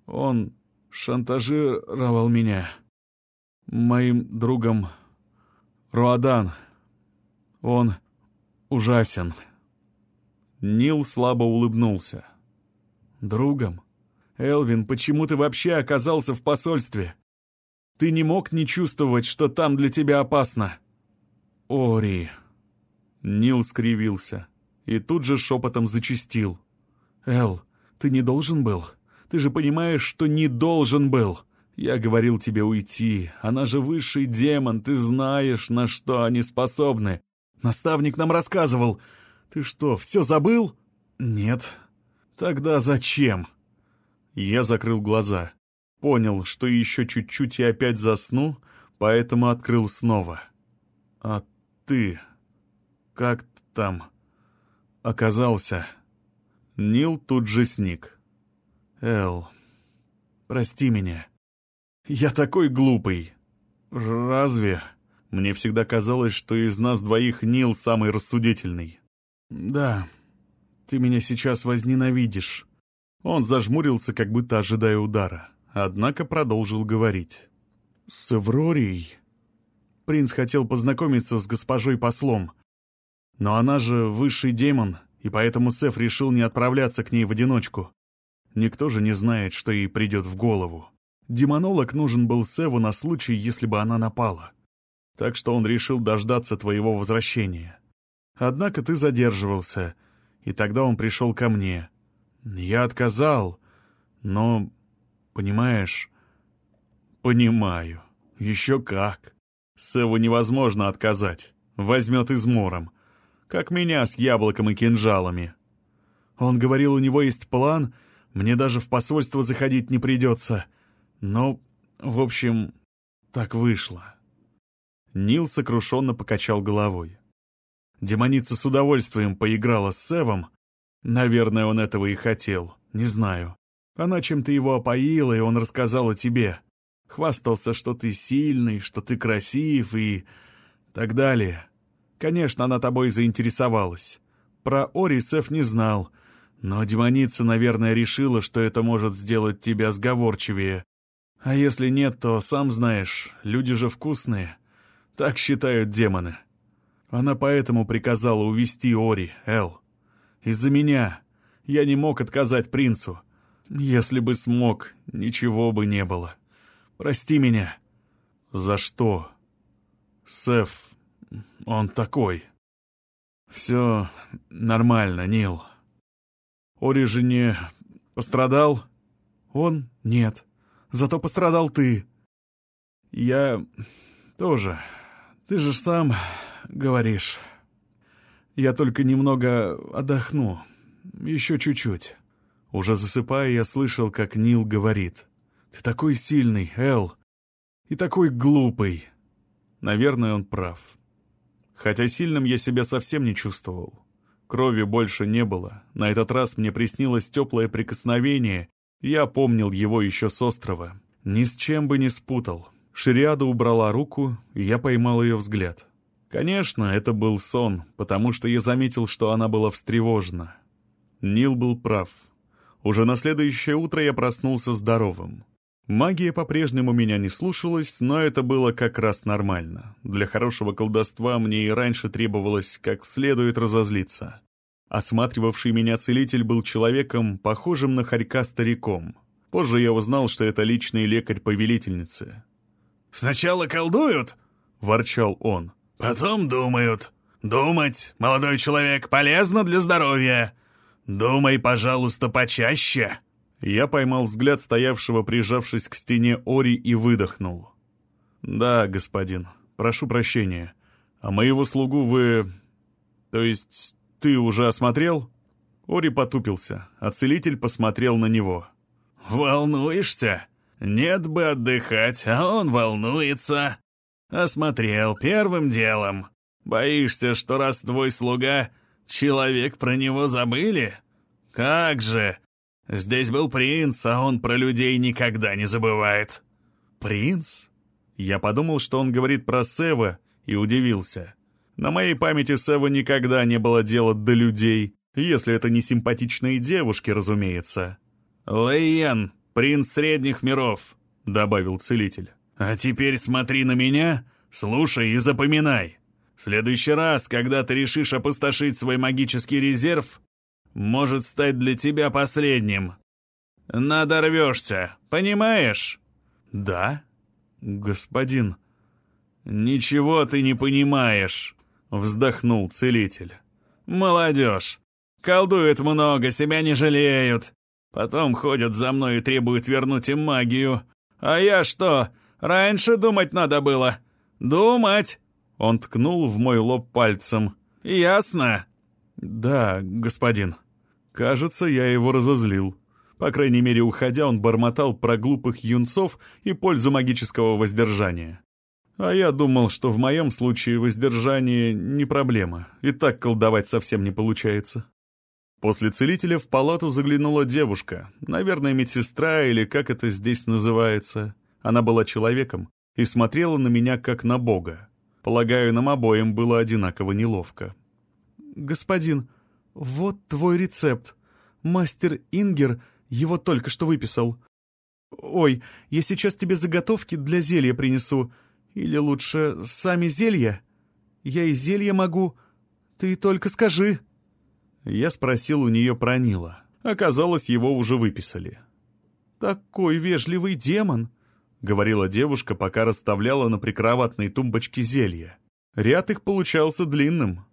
Он шантажировал меня. Моим другом Руадан. Он ужасен. Нил слабо улыбнулся. «Другом? Элвин, почему ты вообще оказался в посольстве? Ты не мог не чувствовать, что там для тебя опасно?» «Ори...» Нил скривился и тут же шепотом зачистил. «Эл, ты не должен был. Ты же понимаешь, что не должен был. Я говорил тебе уйти. Она же высший демон, ты знаешь, на что они способны. Наставник нам рассказывал. Ты что, все забыл? Нет. Тогда зачем? Я закрыл глаза. Понял, что еще чуть-чуть и опять засну, поэтому открыл снова. А ты... как там... оказался... Нил тут же сник. Эл, прости меня. Я такой глупый. Разве? Мне всегда казалось, что из нас двоих Нил самый рассудительный. Да, ты меня сейчас возненавидишь. Он зажмурился, как будто ожидая удара, однако продолжил говорить. «С Эврорией?» Принц хотел познакомиться с госпожой послом. Но она же высший демон, и поэтому Сеф решил не отправляться к ней в одиночку. Никто же не знает, что ей придет в голову. Демонолог нужен был Севу на случай, если бы она напала. Так что он решил дождаться твоего возвращения. Однако ты задерживался, и тогда он пришел ко мне. Я отказал, но, понимаешь, понимаю, еще как. Севу невозможно отказать, возьмет измором, как меня с яблоком и кинжалами. Он говорил, у него есть план, мне даже в посольство заходить не придется. Но, в общем, так вышло. Нил сокрушенно покачал головой. Демоница с удовольствием поиграла с Севом. Наверное, он этого и хотел, не знаю. Она чем-то его опоила, и он рассказал о тебе. Хвастался, что ты сильный, что ты красив и... так далее. Конечно, она тобой заинтересовалась. Про Ори Сев не знал, но демоница, наверное, решила, что это может сделать тебя сговорчивее. А если нет, то, сам знаешь, люди же вкусные. Так считают демоны. Она поэтому приказала увести Ори, Эл. Из-за меня. Я не мог отказать принцу. Если бы смог, ничего бы не было. Прости меня. За что? Сеф, он такой. Все нормально, Нил. Ори же не пострадал? Он? Нет. Зато пострадал ты. Я тоже. Ты же сам говоришь. Я только немного отдохну. Еще чуть-чуть. Уже засыпая, я слышал, как Нил говорит. «Ты такой сильный, Эл, и такой глупый». Наверное, он прав. Хотя сильным я себя совсем не чувствовал. Крови больше не было. На этот раз мне приснилось теплое прикосновение. Я помнил его еще с острова. Ни с чем бы не спутал. Шириада убрала руку, и я поймал ее взгляд. Конечно, это был сон, потому что я заметил, что она была встревожена. Нил был прав. Уже на следующее утро я проснулся здоровым. Магия по-прежнему меня не слушалась, но это было как раз нормально. Для хорошего колдовства мне и раньше требовалось как следует разозлиться. Осматривавший меня целитель был человеком, похожим на хорька-стариком. Позже я узнал, что это личный лекарь повелительницы. «Сначала колдуют?» — ворчал он. Потом думают. Думать, молодой человек, полезно для здоровья. Думай, пожалуйста, почаще. Я поймал взгляд стоявшего, прижавшись к стене Ори, и выдохнул. «Да, господин, прошу прощения. А моего слугу вы... То есть ты уже осмотрел?» Ори потупился, а целитель посмотрел на него. «Волнуешься? Нет бы отдыхать, а он волнуется. Осмотрел первым делом. Боишься, что раз твой слуга, человек про него забыли? Как же! Здесь был принц, а он про людей никогда не забывает. Принц? Я подумал, что он говорит про Сева, и удивился. На моей памяти Сева никогда не было дела до людей, если это не симпатичные девушки, разумеется. «Лейен, принц средних миров», — добавил целитель. А теперь смотри на меня, слушай и запоминай. В следующий раз, когда ты решишь опустошить свой магический резерв, может стать для тебя последним. Надорвешься, понимаешь? Да, господин. Ничего ты не понимаешь, вздохнул целитель. Молодежь. Колдуют много, себя не жалеют. Потом ходят за мной и требуют вернуть им магию. А я что, Раньше думать надо было. Думать!» Он ткнул в мой лоб пальцем. «Ясно?» «Да, господин. Кажется, я его разозлил. По крайней мере, уходя, он бормотал про глупых юнцов и пользу магического воздержания. А я думал, что в моем случае воздержание не проблема, и так колдовать совсем не получается». После целителя в палату заглянула девушка, наверное, медсестра или как это здесь называется. Она была человеком и смотрела на меня как на бога. Полагаю, нам обоим было одинаково неловко. «Господин, вот твой рецепт. Мастер Ингер его только что выписал. Ой, я сейчас тебе заготовки для зелья принесу. Или лучше, сами зелья? Я и зелья могу. Ты только скажи». Я спросил у нее про Нила. Оказалось, его уже выписали. «Такой вежливый демон», — говорила девушка, пока расставляла на прикроватной тумбочке зелья. Ряд их получался длинным.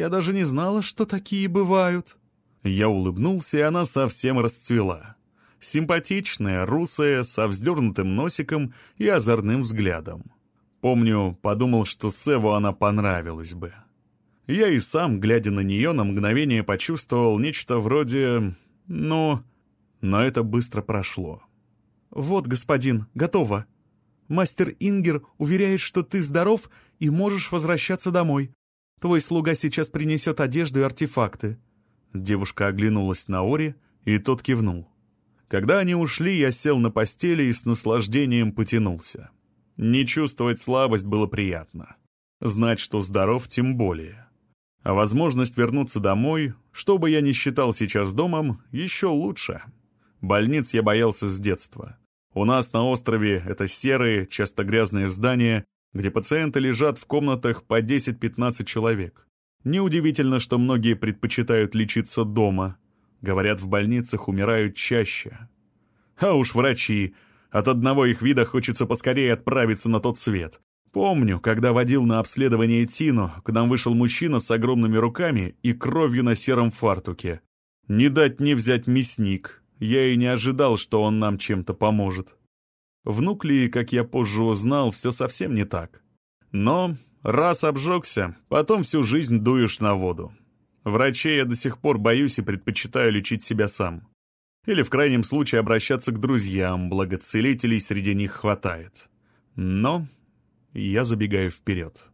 Я даже не знала, что такие бывают. Я улыбнулся, и она совсем расцвела. Симпатичная, русая, со вздернутым носиком и озорным взглядом. Помню, подумал, что Севу она понравилась бы. Я и сам, глядя на нее, на мгновение почувствовал нечто вроде... ну... Но это быстро прошло. «Вот, господин, готово. Мастер Ингер уверяет, что ты здоров и можешь возвращаться домой. Твой слуга сейчас принесет одежду и артефакты». Девушка оглянулась на Ори, и тот кивнул. Когда они ушли, я сел на постели и с наслаждением потянулся. Не чувствовать слабость было приятно. Знать, что здоров, тем более. А возможность вернуться домой, что бы я ни считал сейчас домом, еще лучше. Больниц я боялся с детства. У нас на острове это серые, часто грязные здания, где пациенты лежат в комнатах по 10-15 человек. Неудивительно, что многие предпочитают лечиться дома. Говорят, в больницах умирают чаще. А уж врачи. От одного их вида хочется поскорее отправиться на тот свет. Помню, когда водил на обследование Тину, к нам вышел мужчина с огромными руками и кровью на сером фартуке. Не дать не взять мясник. Я и не ожидал, что он нам чем-то поможет. Внук ли, как я позже узнал, все совсем не так. Но раз обжегся, потом всю жизнь дуешь на воду. Врачей я до сих пор боюсь и предпочитаю лечить себя сам. Или в крайнем случае обращаться к друзьям, благо целителей среди них хватает. Но я забегаю вперед.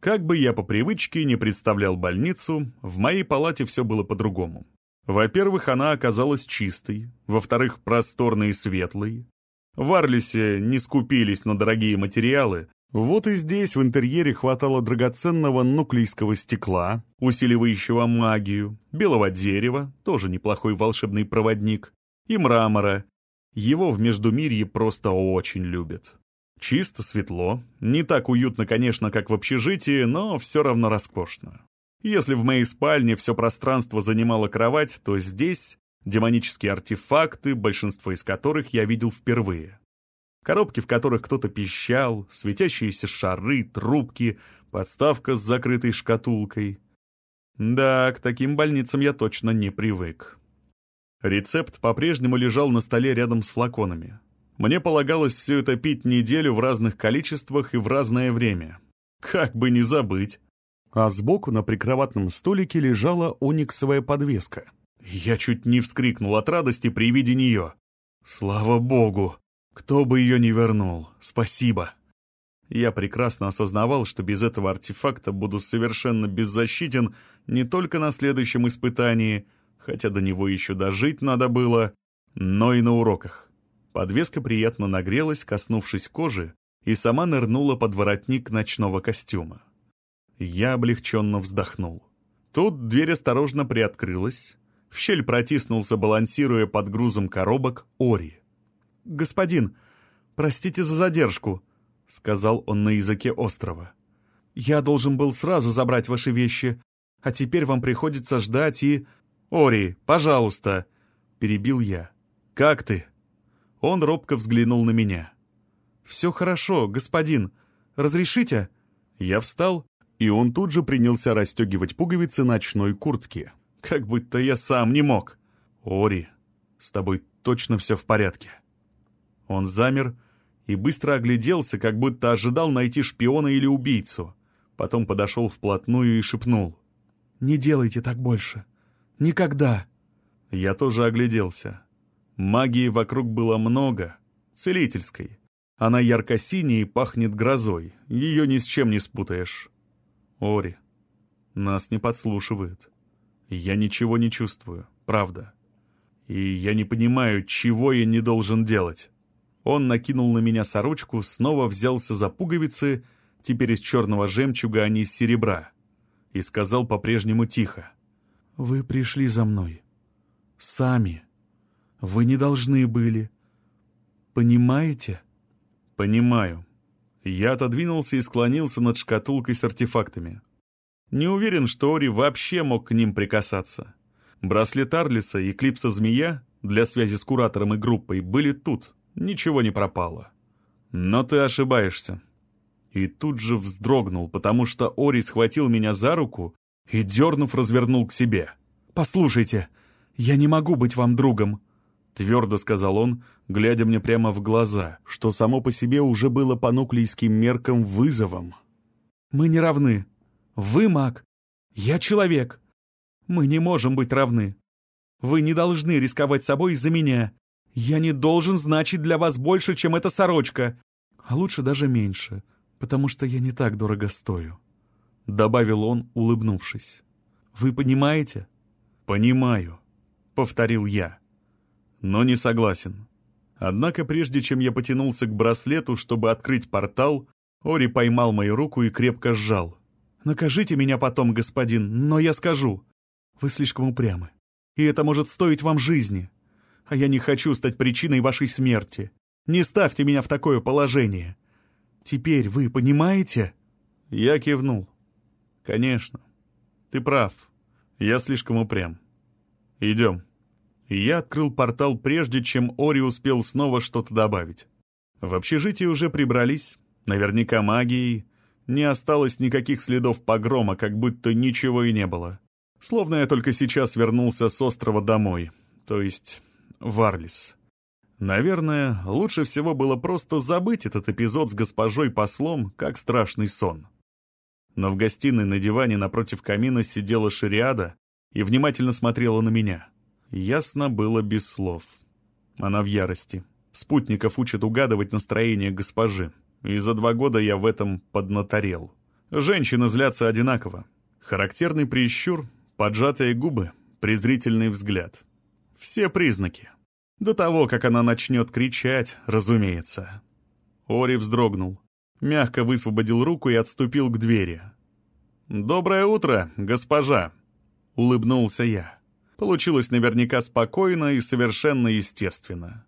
Как бы я по привычке не представлял больницу, в моей палате все было по-другому. Во-первых, она оказалась чистой, во-вторых, просторной и светлой. В Арлисе не скупились на дорогие материалы, вот и здесь в интерьере хватало драгоценного нуклейского стекла, усиливающего магию, белого дерева, тоже неплохой волшебный проводник, и мрамора. Его в Междумирье просто очень любят. Чисто, светло. Не так уютно, конечно, как в общежитии, но все равно роскошно. Если в моей спальне все пространство занимала кровать, то здесь демонические артефакты, большинство из которых я видел впервые. Коробки, в которых кто-то пищал, светящиеся шары, трубки, подставка с закрытой шкатулкой. Да, к таким больницам я точно не привык. Рецепт по-прежнему лежал на столе рядом с флаконами. Мне полагалось все это пить неделю в разных количествах и в разное время. Как бы не забыть. А сбоку на прикроватном столике лежала ониксовая подвеска. Я чуть не вскрикнул от радости при виде нее. Слава богу! Кто бы ее не вернул, спасибо. Я прекрасно осознавал, что без этого артефакта буду совершенно беззащитен не только на следующем испытании, хотя до него еще дожить надо было, но и на уроках. Подвеска приятно нагрелась, коснувшись кожи, и сама нырнула под воротник ночного костюма. Я облегченно вздохнул. Тут дверь осторожно приоткрылась. В щель протиснулся, балансируя под грузом коробок, Ори. «Господин, простите за задержку», — сказал он на языке острова. «Я должен был сразу забрать ваши вещи, а теперь вам приходится ждать и...» «Ори, пожалуйста», — перебил я. «Как ты?» Он робко взглянул на меня. «Все хорошо, господин. Разрешите?» Я встал, и он тут же принялся расстегивать пуговицы ночной куртки. Как будто я сам не мог. «Ори, с тобой точно все в порядке?» Он замер и быстро огляделся, как будто ожидал найти шпиона или убийцу. Потом подошел вплотную и шепнул. «Не делайте так больше. Никогда!» Я тоже огляделся. Магии вокруг было много, целительской. Она ярко-синяя и пахнет грозой, ее ни с чем не спутаешь. Ори, нас не подслушивают. Я ничего не чувствую, правда. И я не понимаю, чего я не должен делать. Он накинул на меня сорочку, снова взялся за пуговицы, теперь из черного жемчуга, а не из серебра, и сказал по-прежнему тихо. «Вы пришли за мной. Сами. Вы не должны были. Понимаете?» «Понимаю». Я отодвинулся и склонился над шкатулкой с артефактами. Не уверен, что Ори вообще мог к ним прикасаться. Браслет Арлиса и клипса «Змея» для связи с куратором и группой были тут, ничего не пропало. Но ты ошибаешься. И тут же вздрогнул, потому что Ори схватил меня за руку и, дернув, развернул к себе. «Послушайте, я не могу быть вам другом», — твердо сказал он, глядя мне прямо в глаза, что само по себе уже было по нуклейским меркам вызовом. «Мы не равны. Вы маг. Я человек. Мы не можем быть равны. Вы не должны рисковать собой из-за меня. Я не должен значить для вас больше, чем эта сорочка. А лучше даже меньше, потому что я не так дорого стою. Добавил он, улыбнувшись. Вы понимаете? Понимаю, повторил я. Но не согласен. Однако прежде чем я потянулся к браслету, чтобы открыть портал, Ори поймал мою руку и крепко сжал. «Накажите меня потом, господин, но я скажу. Вы слишком упрямы. И это может стоить вам жизни. А я не хочу стать причиной вашей смерти. Не ставьте меня в такое положение. Теперь вы понимаете?» Я кивнул. «Конечно. Ты прав. Я слишком упрям. Идем». Я открыл портал прежде, чем Ори успел снова что-то добавить. В общежитии уже прибрались, наверняка магией. Не осталось никаких следов погрома, как будто ничего и не было. Словно я только сейчас вернулся с острова домой, то есть в Арлис. Наверное, лучше всего было просто забыть этот эпизод с госпожой-послом, как страшный сон. Но в гостиной на диване напротив камина сидела Шариада и внимательно смотрела на меня. Ясно было без слов. Она в ярости. Спутников учат угадывать настроение госпожи. И за два года я в этом поднаторел. Женщины злятся одинаково. Характерный прищур, Поджатые губы, презрительный взгляд. Все признаки. До того, как она начнет кричать, разумеется. Ори вздрогнул. Мягко высвободил руку и отступил к двери. «Доброе утро, госпожа!» — улыбнулся я. Получилось наверняка спокойно и совершенно естественно.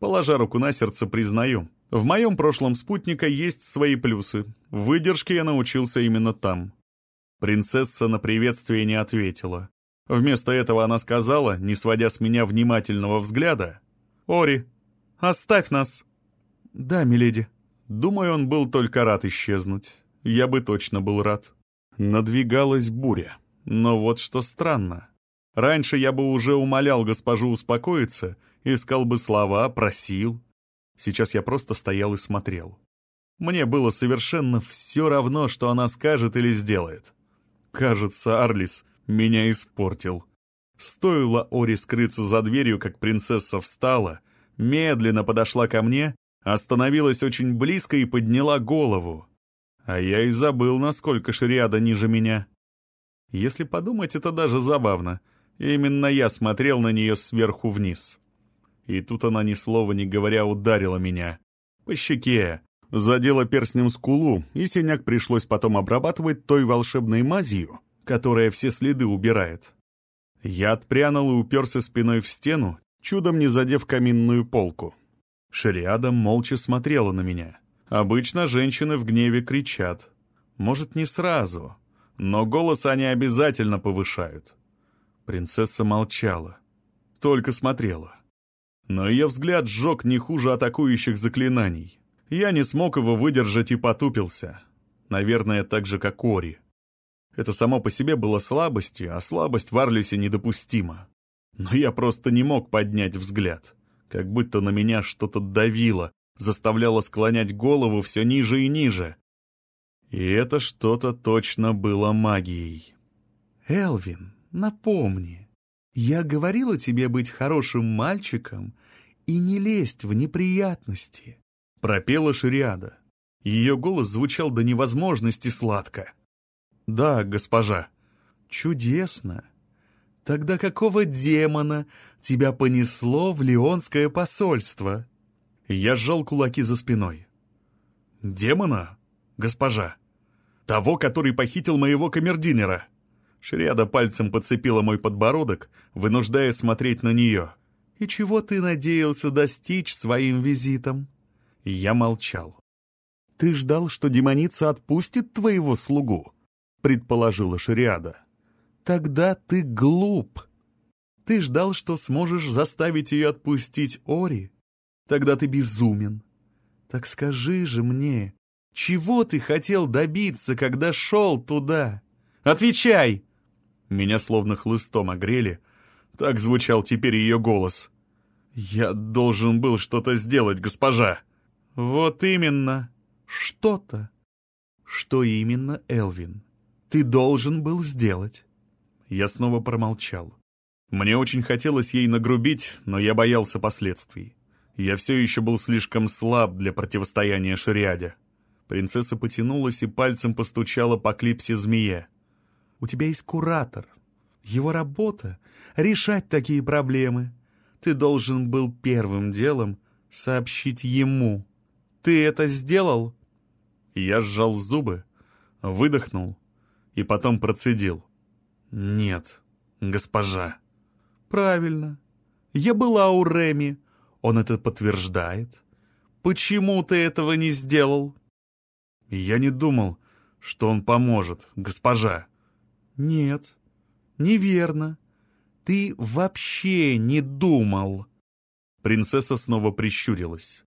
Положа руку на сердце, признаю, в моем прошлом спутника есть свои плюсы. Выдержке я научился именно там. Принцесса на приветствие не ответила. Вместо этого она сказала, не сводя с меня внимательного взгляда, «Ори, оставь нас!» «Да, миледи». Думаю, он был только рад исчезнуть. Я бы точно был рад. Надвигалась буря. Но вот что странно. Раньше я бы уже умолял госпожу успокоиться, искал бы слова, просил. Сейчас я просто стоял и смотрел. Мне было совершенно все равно, что она скажет или сделает. Кажется, Арлис меня испортил. Стоило Ори скрыться за дверью, как принцесса встала, медленно подошла ко мне, остановилась очень близко и подняла голову. А я и забыл, насколько шариада ниже меня. Если подумать, это даже забавно. Именно я смотрел на нее сверху вниз. И тут она ни слова не говоря ударила меня. По щеке, Задела перстнем скулу, и синяк пришлось потом обрабатывать той волшебной мазью, которая все следы убирает. Я отпрянул и уперся спиной в стену, чудом не задев каминную полку. Шариада молча смотрела на меня. Обычно женщины в гневе кричат. Может, не сразу, но голос они обязательно повышают. Принцесса молчала, только смотрела. Но ее взгляд сжег не хуже атакующих заклинаний. Я не смог его выдержать и потупился. Наверное, так же, как Ори. Это само по себе было слабостью, а слабость в Арлисе недопустима. Но я просто не мог поднять взгляд. Как будто на меня что-то давило, заставляло склонять голову все ниже и ниже. И это что-то точно было магией. «Элвин, напомни, я говорила тебе быть хорошим мальчиком и не лезть в неприятности. Пропела Шириада. Ее голос звучал до невозможности сладко. «Да, госпожа». «Чудесно. Тогда какого демона тебя понесло в Леонское посольство?» Я сжал кулаки за спиной. «Демона, госпожа? Того, который похитил моего камердинера?» Шриада пальцем подцепила мой подбородок, вынуждая смотреть на нее. «И чего ты надеялся достичь своим визитом?» Я молчал. «Ты ждал, что демоница отпустит твоего слугу?» — предположила Шариада. «Тогда ты глуп. Ты ждал, что сможешь заставить ее отпустить Ори? Тогда ты безумен. Так скажи же мне, чего ты хотел добиться, когда шел туда? Отвечай!» Меня словно хлыстом огрели. Так звучал теперь ее голос. «Я должен был что-то сделать, госпожа!» «Вот именно! Что-то!» «Что именно, Элвин? Ты должен был сделать?» Я снова промолчал. Мне очень хотелось ей нагрубить, но я боялся последствий. Я все еще был слишком слаб для противостояния Шариаде. Принцесса потянулась и пальцем постучала по клипсе змея. У тебя есть куратор. Его работа — решать такие проблемы. Ты должен был первым делом сообщить ему. Ты это сделал?» Я сжал зубы, выдохнул и потом процедил. «Нет, госпожа». «Правильно. Я была у Реми. Он это подтверждает. Почему ты этого не сделал?» «Я не думал, что он поможет, госпожа». «Нет, неверно. Ты вообще не думал». Принцесса снова прищурилась.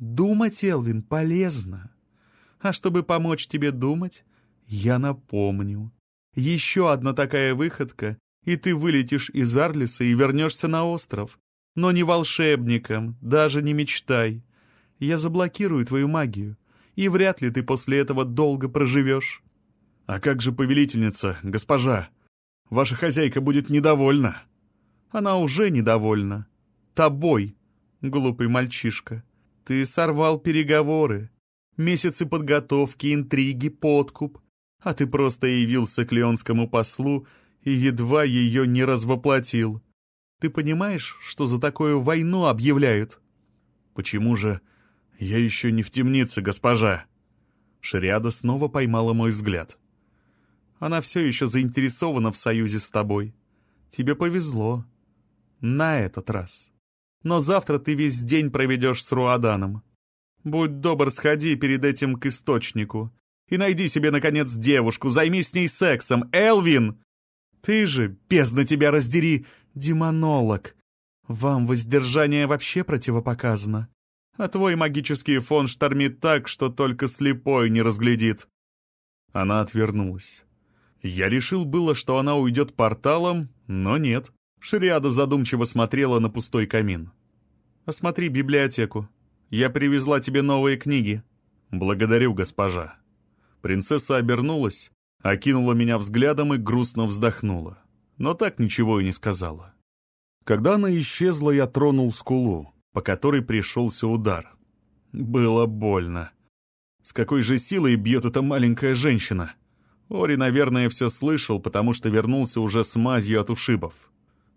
«Думать, Элвин, полезно. А чтобы помочь тебе думать, я напомню. Еще одна такая выходка, и ты вылетишь из Арлиса и вернешься на остров. Но не волшебником, даже не мечтай. Я заблокирую твою магию, и вряд ли ты после этого долго проживешь». «А как же повелительница, госпожа? Ваша хозяйка будет недовольна». «Она уже недовольна. Тобой, глупый мальчишка. Ты сорвал переговоры. Месяцы подготовки, интриги, подкуп. А ты просто явился к леонскому послу и едва ее не развоплотил. Ты понимаешь, что за такую войну объявляют?» «Почему же я еще не в темнице, госпожа?» Шариада снова поймала мой взгляд. Она все еще заинтересована в союзе с тобой. Тебе повезло. На этот раз. Но завтра ты весь день проведешь с Руаданом. Будь добр, сходи перед этим к источнику. И найди себе, наконец, девушку, займись с ней сексом. Элвин! Ты же, бездна тебя раздери, демонолог. Вам воздержание вообще противопоказано. А твой магический фон штормит так, что только слепой не разглядит. Она отвернулась. Я решил было, что она уйдет порталом, но нет. Шриада задумчиво смотрела на пустой камин. «Осмотри библиотеку. Я привезла тебе новые книги». «Благодарю, госпожа». Принцесса обернулась, окинула меня взглядом и грустно вздохнула, но так ничего и не сказала. Когда она исчезла, я тронул скулу, по которой пришелся удар. Было больно. С какой же силой бьет эта маленькая женщина? Ори, наверное, все слышал, потому что вернулся уже с мазью от ушибов.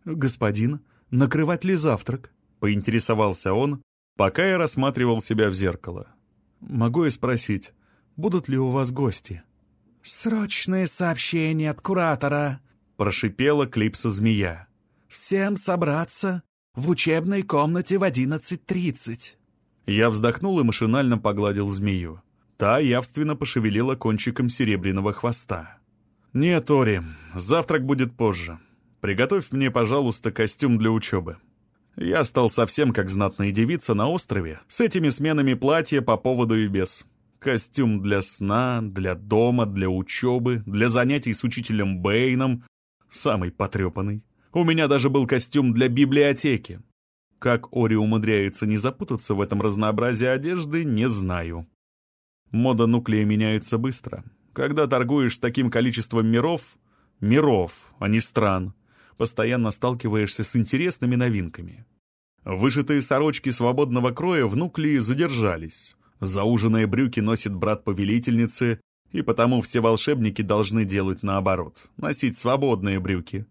«Господин, накрывать ли завтрак?» — поинтересовался он, пока я рассматривал себя в зеркало. «Могу я спросить, будут ли у вас гости?» «Срочное сообщение от куратора», — прошипела клипса змея. «Всем собраться в учебной комнате в одиннадцать тридцать». Я вздохнул и машинально погладил змею. Та явственно пошевелила кончиком серебряного хвоста. «Нет, Ори, завтрак будет позже. Приготовь мне, пожалуйста, костюм для учебы». Я стал совсем как знатная девица на острове, с этими сменами платья по поводу и без. Костюм для сна, для дома, для учебы, для занятий с учителем Бэйном. Самый потрепанный. У меня даже был костюм для библиотеки. Как Ори умудряется не запутаться в этом разнообразии одежды, не знаю. Мода нуклея меняется быстро. Когда торгуешь с таким количеством миров, миров, а не стран, постоянно сталкиваешься с интересными новинками. Вышитые сорочки свободного кроя в нуклеи задержались. Зауженные брюки носит брат повелительницы, и потому все волшебники должны делать наоборот, носить свободные брюки.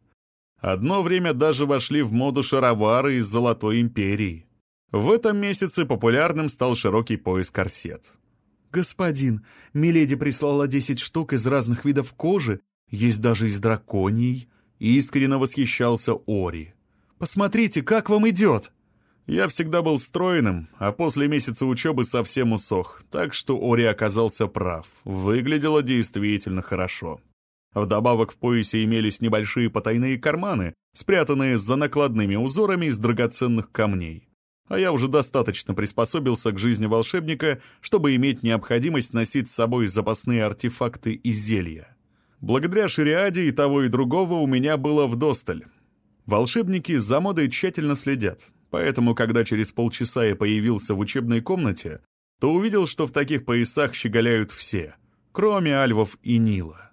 Одно время даже вошли в моду шаровары из Золотой империи. В этом месяце популярным стал широкий пояс корсет. «Господин, Миледи прислала десять штук из разных видов кожи, есть даже из драконий», — искренне восхищался Ори. «Посмотрите, как вам идет!» Я всегда был стройным, а после месяца учебы совсем усох, так что Ори оказался прав. Выглядело действительно хорошо. Вдобавок в поясе имелись небольшие потайные карманы, спрятанные за накладными узорами из драгоценных камней. А я уже достаточно приспособился к жизни волшебника, чтобы иметь необходимость носить с собой запасные артефакты и зелья. Благодаря шариаде и того и другого у меня было вдосталь. Волшебники за модой тщательно следят, Поэтому, когда через полчаса я появился в учебной комнате, то увидел, что в таких поясах щеголяют все, кроме Альвов и Нила.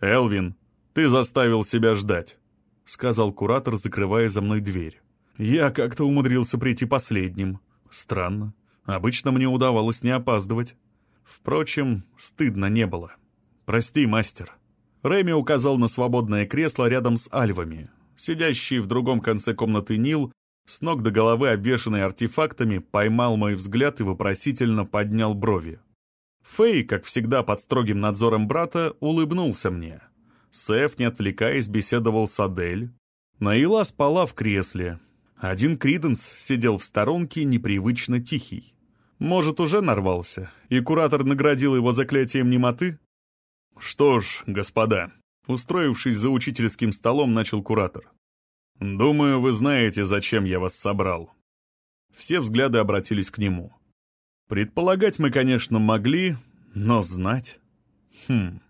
«Элвин, ты заставил себя ждать», — сказал куратор, закрывая за мной дверь. Я как-то умудрился прийти последним. Странно. Обычно мне удавалось не опаздывать. Впрочем, стыдно не было. «Прости, мастер». Рэми указал на свободное кресло рядом с альвами. Сидящий в другом конце комнаты Нил с ног до головы обвешанный артефактами, поймал мой взгляд и вопросительно поднял брови. Фэй, как всегда под строгим надзором брата, улыбнулся мне. Сэф, не отвлекаясь, беседовал с Адель. Наила спала в кресле. Один Криденс сидел в сторонке, непривычно тихий. Может, уже нарвался, и куратор наградил его заклятием немоты? Что ж, господа, устроившись за учительским столом, начал куратор. «Думаю, вы знаете, зачем я вас собрал». Все взгляды обратились к нему. Предполагать мы, конечно, могли, но знать... Хм...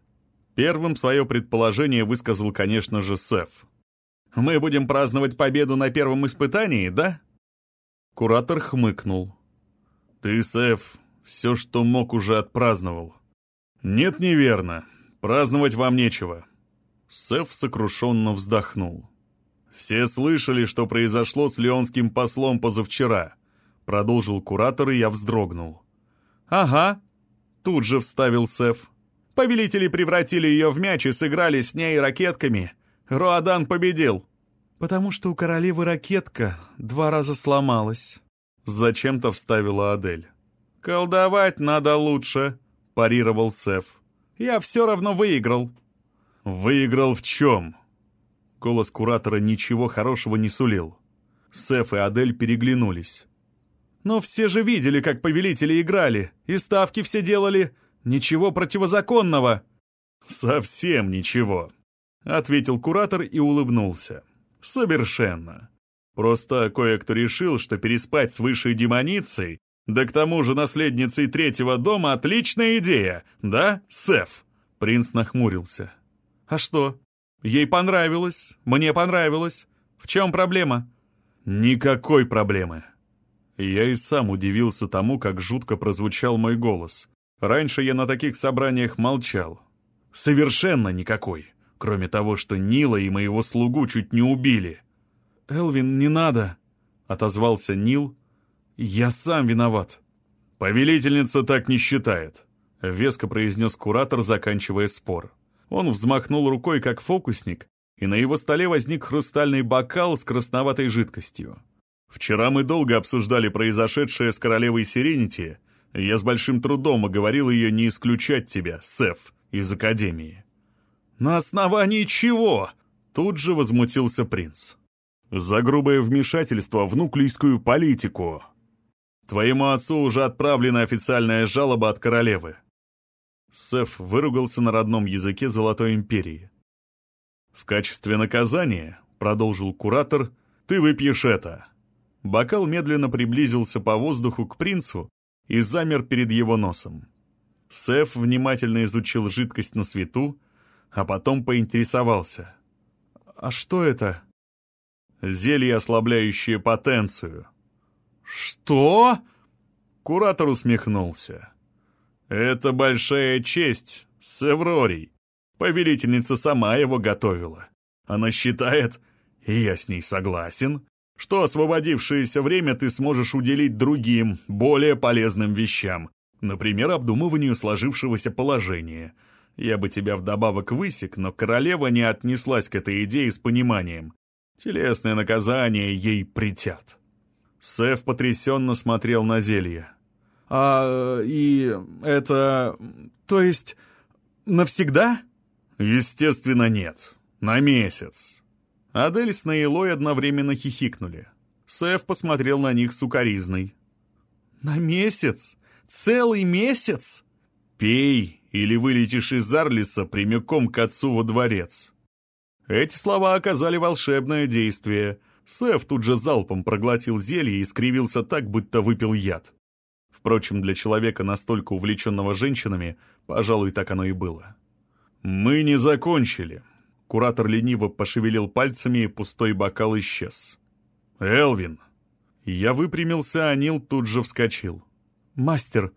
Первым свое предположение высказал, конечно же, Сеф. «Мы будем праздновать победу на первом испытании, да?» Куратор хмыкнул. «Ты, Сеф, все, что мог, уже отпраздновал». «Нет, неверно. Праздновать вам нечего». Сеф сокрушенно вздохнул. «Все слышали, что произошло с леонским послом позавчера», — продолжил куратор, и я вздрогнул. «Ага», — тут же вставил Сеф. «Повелители превратили ее в мяч и сыграли с ней ракетками. Руадан победил». «Потому что у королевы ракетка два раза сломалась», — зачем-то вставила Адель. «Колдовать надо лучше», — парировал Сеф. «Я все равно выиграл». «Выиграл в чем?» Голос куратора ничего хорошего не сулил. Сеф и Адель переглянулись. «Но все же видели, как повелители играли, и ставки все делали. Ничего противозаконного». «Совсем ничего», — ответил куратор и улыбнулся. «Совершенно. Просто кое-кто решил, что переспать с высшей демоницей, да к тому же наследницей третьего дома — отличная идея, да, Сеф?» Принц нахмурился. «А что, Ей понравилось, мне понравилось. В чем проблема?» «Никакой проблемы». Я и сам удивился тому, как жутко прозвучал мой голос. Раньше я на таких собраниях молчал. Совершенно никакой. Кроме того, что Нила и моего слугу чуть не убили. «Элвин, не надо», — отозвался Нил. «Я сам виноват». «Повелительница так не считает», — веско произнес куратор, заканчивая спор. Он взмахнул рукой, как фокусник, и на его столе возник хрустальный бокал с красноватой жидкостью. «Вчера мы долго обсуждали произошедшее с королевой Сиренити, я с большим трудом оговорил ее не исключать тебя, Сеф, из Академии». «На основании чего?» — тут же возмутился принц. «За грубое вмешательство в нуклийскую политику. Твоему отцу уже отправлена официальная жалоба от королевы. Сеф выругался на родном языке Золотой Империи. «В качестве наказания», — продолжил куратор, — «ты выпьешь это». Бокал медленно приблизился по воздуху к принцу и замер перед его носом. Сеф внимательно изучил жидкость на свету, а потом поинтересовался. «А что это?» «Зелье, ослабляющее потенцию». «Что?» Куратор усмехнулся. «Это большая честь, Севрорий. Повелительница сама его готовила. Она считает, и я с ней согласен, что освободившееся время ты сможешь уделить другим, более полезным вещам, например, обдумыванию сложившегося положения. Я бы тебя вдобавок высек, но королева не отнеслась к этой идее с пониманием. Телесное наказание ей притят. Сэф потрясенно смотрел на зелье. «А... и... это... то есть... навсегда?» «Естественно, нет. На месяц». Адель с Наилой одновременно хихикнули. Сэф посмотрел на них сукоризной. «На месяц? Целый месяц?» «Пей, или вылетишь из Арлиса прямиком к отцу во дворец». Эти слова оказали волшебное действие. Сэф тут же залпом проглотил зелье и скривился так, будто выпил яд. Впрочем, для человека, настолько увлеченного женщинами, пожалуй, так оно и было. «Мы не закончили». Куратор лениво пошевелил пальцами, и пустой бокал исчез. «Элвин!» Я выпрямился, а Нил тут же вскочил. «Мастер,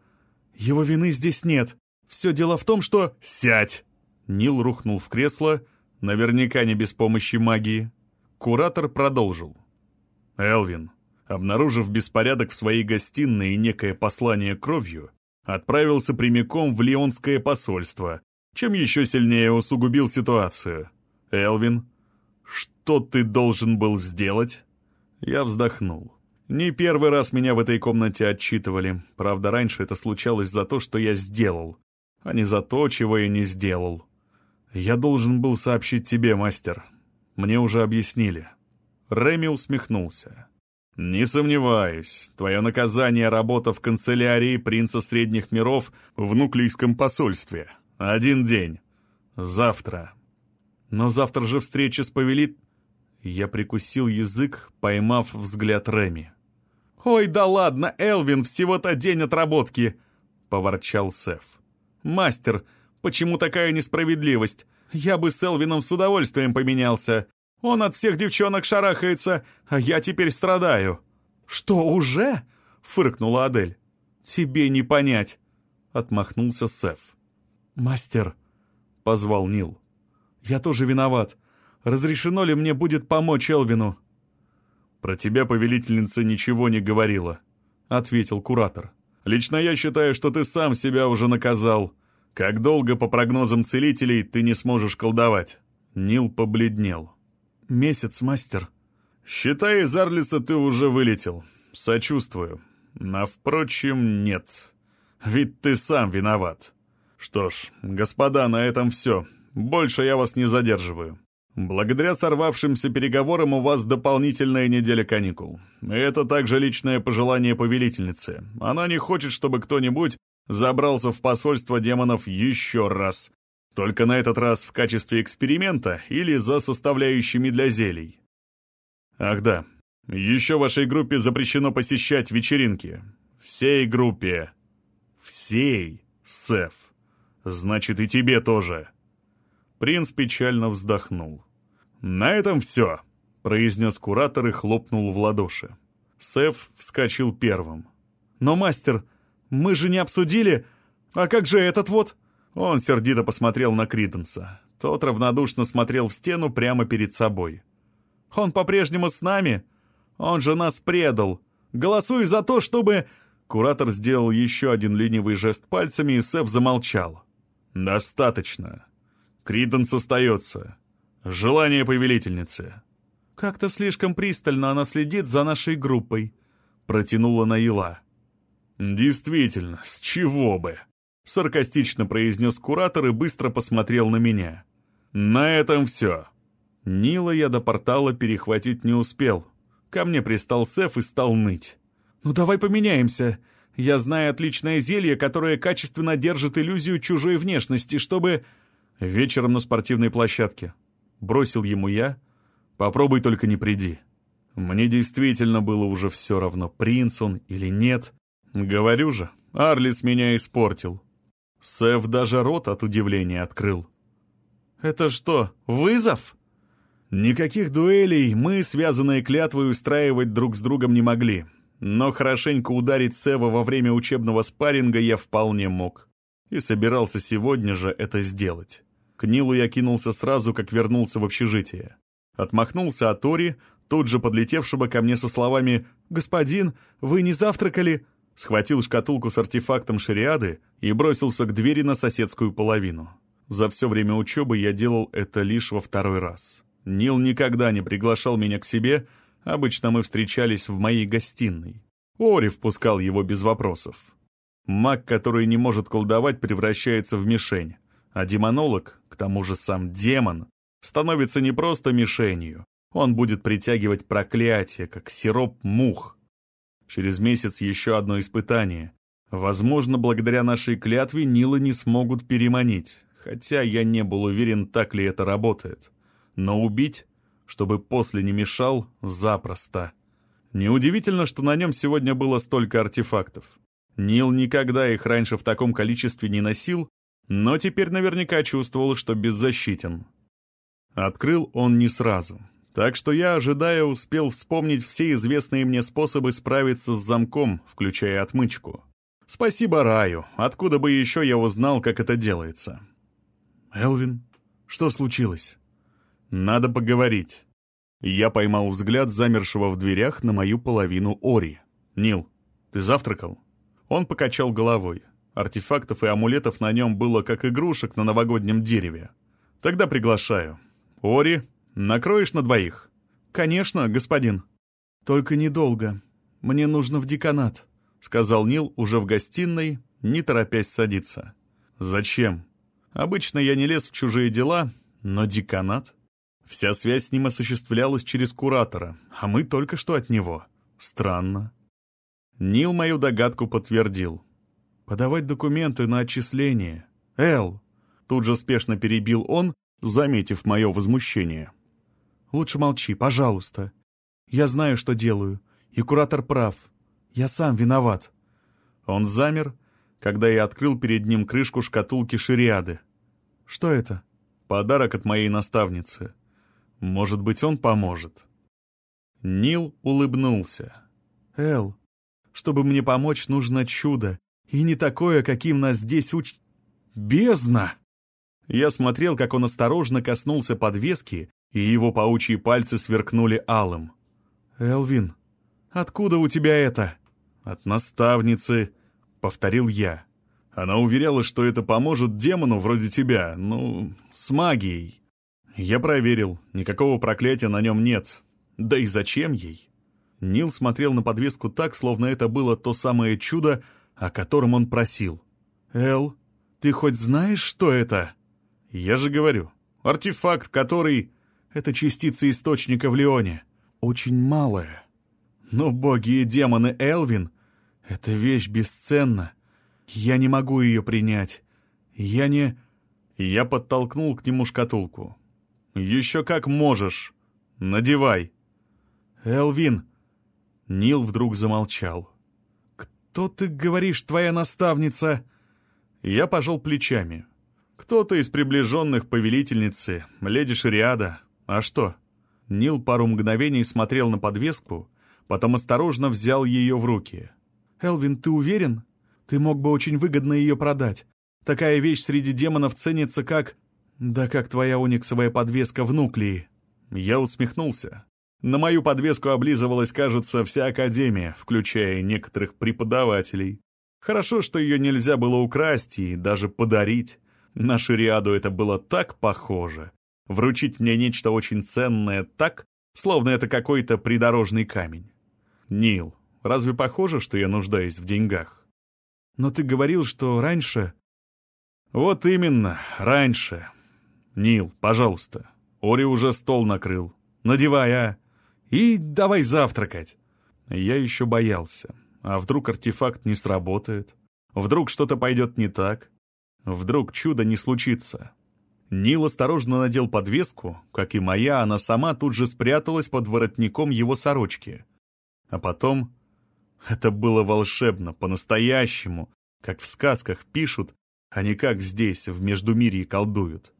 его вины здесь нет. Все дело в том, что...» «Сядь!» Нил рухнул в кресло, наверняка не без помощи магии. Куратор продолжил. «Элвин, обнаружив беспорядок в своей гостиной и некое послание кровью, отправился прямиком в Лионское посольство, чем еще сильнее усугубил ситуацию. Элвин, что ты должен был сделать?» Я вздохнул. Не первый раз меня в этой комнате отчитывали. Правда, раньше это случалось за то, что я сделал, а не за то, чего я не сделал. Я должен был сообщить тебе, мастер. Мне уже объяснили. Реми усмехнулся. «Не сомневаюсь, твое наказание — работа в канцелярии принца Средних миров в Нуклийском посольстве. Один день. Завтра. Но завтра же встреча с повелит...» Я прикусил язык, поймав взгляд Реми. «Ой, да ладно, Элвин, всего-то день отработки!» — поворчал Сеф. «Мастер, почему такая несправедливость? Я бы с Элвином с удовольствием поменялся. Он от всех девчонок шарахается, а я теперь страдаю». «Что, уже?» — фыркнула Адель. «Тебе не понять», — отмахнулся Сеф. «Мастер», — позвал Нил. «Я тоже виноват. Разрешено ли мне будет помочь Элвину?» «Про тебя повелительница ничего не говорила», — ответил куратор. «Лично я считаю, что ты сам себя уже наказал. Как долго, по прогнозам целителей, ты не сможешь колдовать?» Нил побледнел. «Месяц, мастер». «Считай, из Арлиса ты уже вылетел. Сочувствую. А, впрочем, нет. Ведь ты сам виноват. Что ж, господа, на этом все. Больше я вас не задерживаю. Благодаря сорвавшимся переговорам у вас дополнительная неделя каникул. Это также личное пожелание повелительницы. Она не хочет, чтобы кто-нибудь забрался в посольство демонов еще раз. Только на этот раз в качестве эксперимента или за составляющими для зелий. Ах да, еще вашей группе запрещено посещать вечеринки. Всей группе. Всей, Сеф. Значит, и тебе тоже. Принц печально вздохнул. «На этом все», — произнес куратор и хлопнул в ладоши. Сеф вскочил первым. «Но, мастер, мы же не обсудили... А как же этот вот?» Он сердито посмотрел на Криденса. Тот равнодушно смотрел в стену прямо перед собой. «Он по-прежнему с нами? Он же нас предал. Голосуй за то, чтобы...» Куратор сделал еще один ленивый жест пальцами, и Сеф замолчал. «Достаточно. Криденс остается. Желание повелительницы». «Как-то слишком пристально она следит за нашей группой», — протянула Наила. «Действительно, с чего бы?» — саркастично произнес куратор и быстро посмотрел на меня. «На этом все». Нила я до портала перехватить не успел. Ко мне пристал Сеф и стал ныть. «Ну давай поменяемся. Я знаю отличное зелье, которое качественно держит иллюзию чужой внешности, чтобы...» «Вечером на спортивной площадке», Бросил ему я. Попробуй только не приди. Мне действительно было уже все равно, принц он или нет. Говорю же, Арлис меня испортил. Сэв даже рот от удивления открыл. «Это что, вызов?» Никаких дуэлей мы, связанные клятвой, устраивать друг с другом не могли. Но хорошенько ударить Сева во время учебного спарринга я вполне мог. И собирался сегодня же это сделать. К Нилу я кинулся сразу, как вернулся в общежитие. Отмахнулся от Ори, тут же подлетевшего ко мне со словами «Господин, вы не завтракали?» Схватил шкатулку с артефактом шариады и бросился к двери на соседскую половину. За все время учебы я делал это лишь во второй раз. Нил никогда не приглашал меня к себе, обычно мы встречались в моей гостиной. Ори впускал его без вопросов. Маг, который не может колдовать, превращается в мишень, а демонолог, к тому же сам демон, становится не просто мишенью, он будет притягивать проклятие, как сироп мух. Через месяц еще одно испытание. Возможно, благодаря нашей клятве Нила не смогут переманить, хотя я не был уверен, так ли это работает. Но убить, чтобы после не мешал, запросто. Неудивительно, что на нем сегодня было столько артефактов. Нил никогда их раньше в таком количестве не носил, но теперь наверняка чувствовал, что беззащитен. Открыл он не сразу. Так что я, ожидая, успел вспомнить все известные мне способы справиться с замком, включая отмычку. Спасибо Раю, откуда бы еще я узнал, как это делается. «Элвин, что случилось?» «Надо поговорить». Я поймал взгляд замершего в дверях на мою половину Ори. «Нил, ты завтракал?» Он покачал головой. Артефактов и амулетов на нем было как игрушек на новогоднем дереве. «Тогда приглашаю. Ори, накроешь на двоих?» «Конечно, господин». «Только недолго. Мне нужно в деканат», — сказал Нил уже в гостиной, не торопясь садиться. «Зачем? Обычно я не лез в чужие дела, но деканат...» Вся связь с ним осуществлялась через куратора, а мы только что от него. Странно. Нил мою догадку подтвердил. «Подавать документы на отчисление. Эл!» Тут же спешно перебил он, заметив мое возмущение. «Лучше молчи, пожалуйста. Я знаю, что делаю, и куратор прав. Я сам виноват». Он замер, когда я открыл перед ним крышку шкатулки шириады. «Что это?» «Подарок от моей наставницы. Может быть, он поможет». Нил улыбнулся. «Эл, чтобы мне помочь, нужно чудо, и не такое, каким нас здесь уч... Бездна!» Я смотрел, как он осторожно коснулся подвески, и его паучьи пальцы сверкнули алым. «Элвин, откуда у тебя это?» «От наставницы», — повторил я. Она уверяла, что это поможет демону вроде тебя, ну, с магией. Я проверил, никакого проклятия на нем нет. Да и зачем ей? Нил смотрел на подвеску так, словно это было то самое чудо, о котором он просил. «Эл, ты хоть знаешь, что это?» «Я же говорю, артефакт, который...» «Это частица источника в Леоне. Очень малая. Но боги и демоны Элвин — это вещь бесценна. Я не могу ее принять. Я не...» Я подтолкнул к нему шкатулку. «Еще как можешь. Надевай». «Элвин...» Нил вдруг замолчал. «Кто, ты говоришь, твоя наставница?» Я пожал плечами. «Кто-то из приближенных повелительницы, леди Шариада. А что?» Нил пару мгновений смотрел на подвеску, потом осторожно взял ее в руки. «Элвин, ты уверен? Ты мог бы очень выгодно ее продать. Такая вещь среди демонов ценится как... «Да как твоя униксовая подвеска в нуклеи!» Я усмехнулся. На мою подвеску облизывалась, кажется, вся Академия, включая некоторых преподавателей. Хорошо, что ее нельзя было украсть и даже подарить. На Шириаду это было так похоже. Вручить мне нечто очень ценное так, словно это какой-то придорожный камень. Нил, разве похоже, что я нуждаюсь в деньгах? Но ты говорил, что раньше... Вот именно, раньше. «Нил, пожалуйста. Ори уже стол накрыл. Надевай, а? И давай завтракать». Я еще боялся. А вдруг артефакт не сработает? Вдруг что-то пойдет не так? Вдруг чудо не случится? Нил осторожно надел подвеску, как и моя, она сама тут же спряталась под воротником его сорочки. А потом... Это было волшебно, по-настоящему, как в сказках пишут, а не как здесь, в Междумирье колдуют.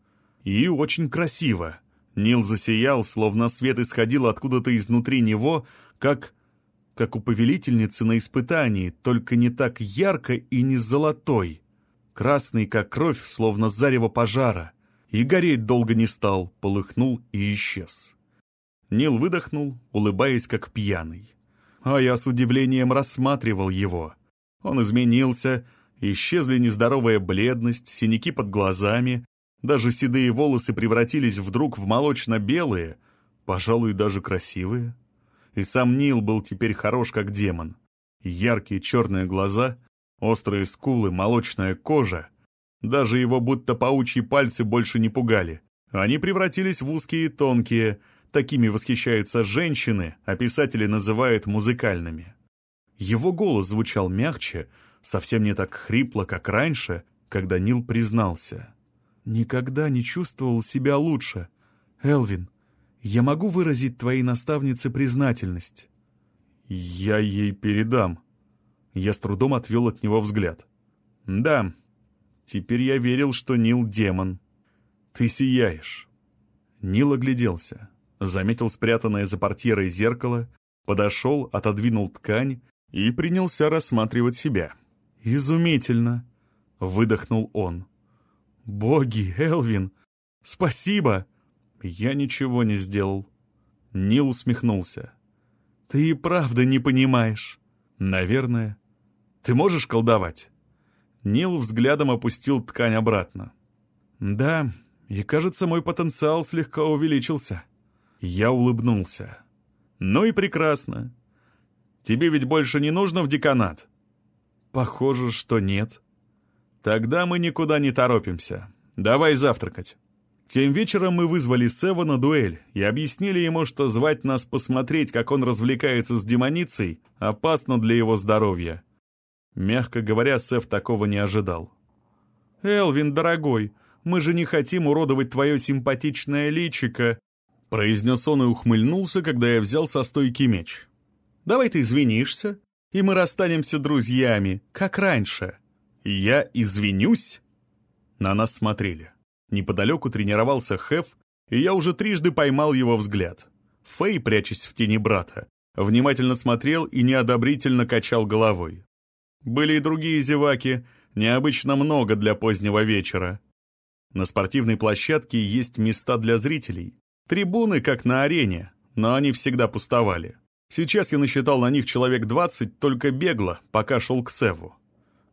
И очень красиво. Нил засиял, словно свет исходил откуда-то изнутри него, как... как у повелительницы на испытании, только не так ярко и не золотой. Красный, как кровь, словно зарево пожара. И гореть долго не стал, полыхнул и исчез. Нил выдохнул, улыбаясь как пьяный. А я с удивлением рассматривал его. Он изменился, исчезли нездоровая бледность, синяки под глазами, Даже седые волосы превратились вдруг в молочно-белые, пожалуй, даже красивые. И сам Нил был теперь хорош, как демон. Яркие черные глаза, острые скулы, молочная кожа. Даже его будто паучьи пальцы больше не пугали. Они превратились в узкие и тонкие, такими восхищаются женщины, а писатели называют музыкальными. Его голос звучал мягче, совсем не так хрипло, как раньше, когда Нил признался. «Никогда не чувствовал себя лучше. Элвин, я могу выразить твоей наставнице признательность?» «Я ей передам». Я с трудом отвел от него взгляд. «Да, теперь я верил, что Нил — демон. Ты сияешь». Нил огляделся, заметил спрятанное за портьерой зеркало, подошел, отодвинул ткань и принялся рассматривать себя. «Изумительно!» — выдохнул он. «Боги, Элвин! Спасибо!» Я ничего не сделал. Нил усмехнулся. «Ты и правда не понимаешь?» «Наверное. Ты можешь колдовать?» Нил взглядом опустил ткань обратно. «Да, и кажется, мой потенциал слегка увеличился». Я улыбнулся. «Ну и прекрасно. Тебе ведь больше не нужно в деканат?» «Похоже, что нет». «Тогда мы никуда не торопимся. Давай завтракать». Тем вечером мы вызвали Сева на дуэль и объяснили ему, что звать нас посмотреть, как он развлекается с демоницей, опасно для его здоровья. Мягко говоря, Сев такого не ожидал. «Элвин, дорогой, мы же не хотим уродовать твое симпатичное личико», произнес он и ухмыльнулся, когда я взял со стойки меч. «Давай ты извинишься, и мы расстанемся друзьями, как раньше». «Я извинюсь?» На нас смотрели. Неподалеку тренировался Хеф, и я уже трижды поймал его взгляд. Фэй, прячась в тени брата, внимательно смотрел и неодобрительно качал головой. Были и другие зеваки, необычно много для позднего вечера. На спортивной площадке есть места для зрителей. Трибуны, как на арене, но они всегда пустовали. Сейчас я насчитал на них человек двадцать, только бегло, пока шел к Севу.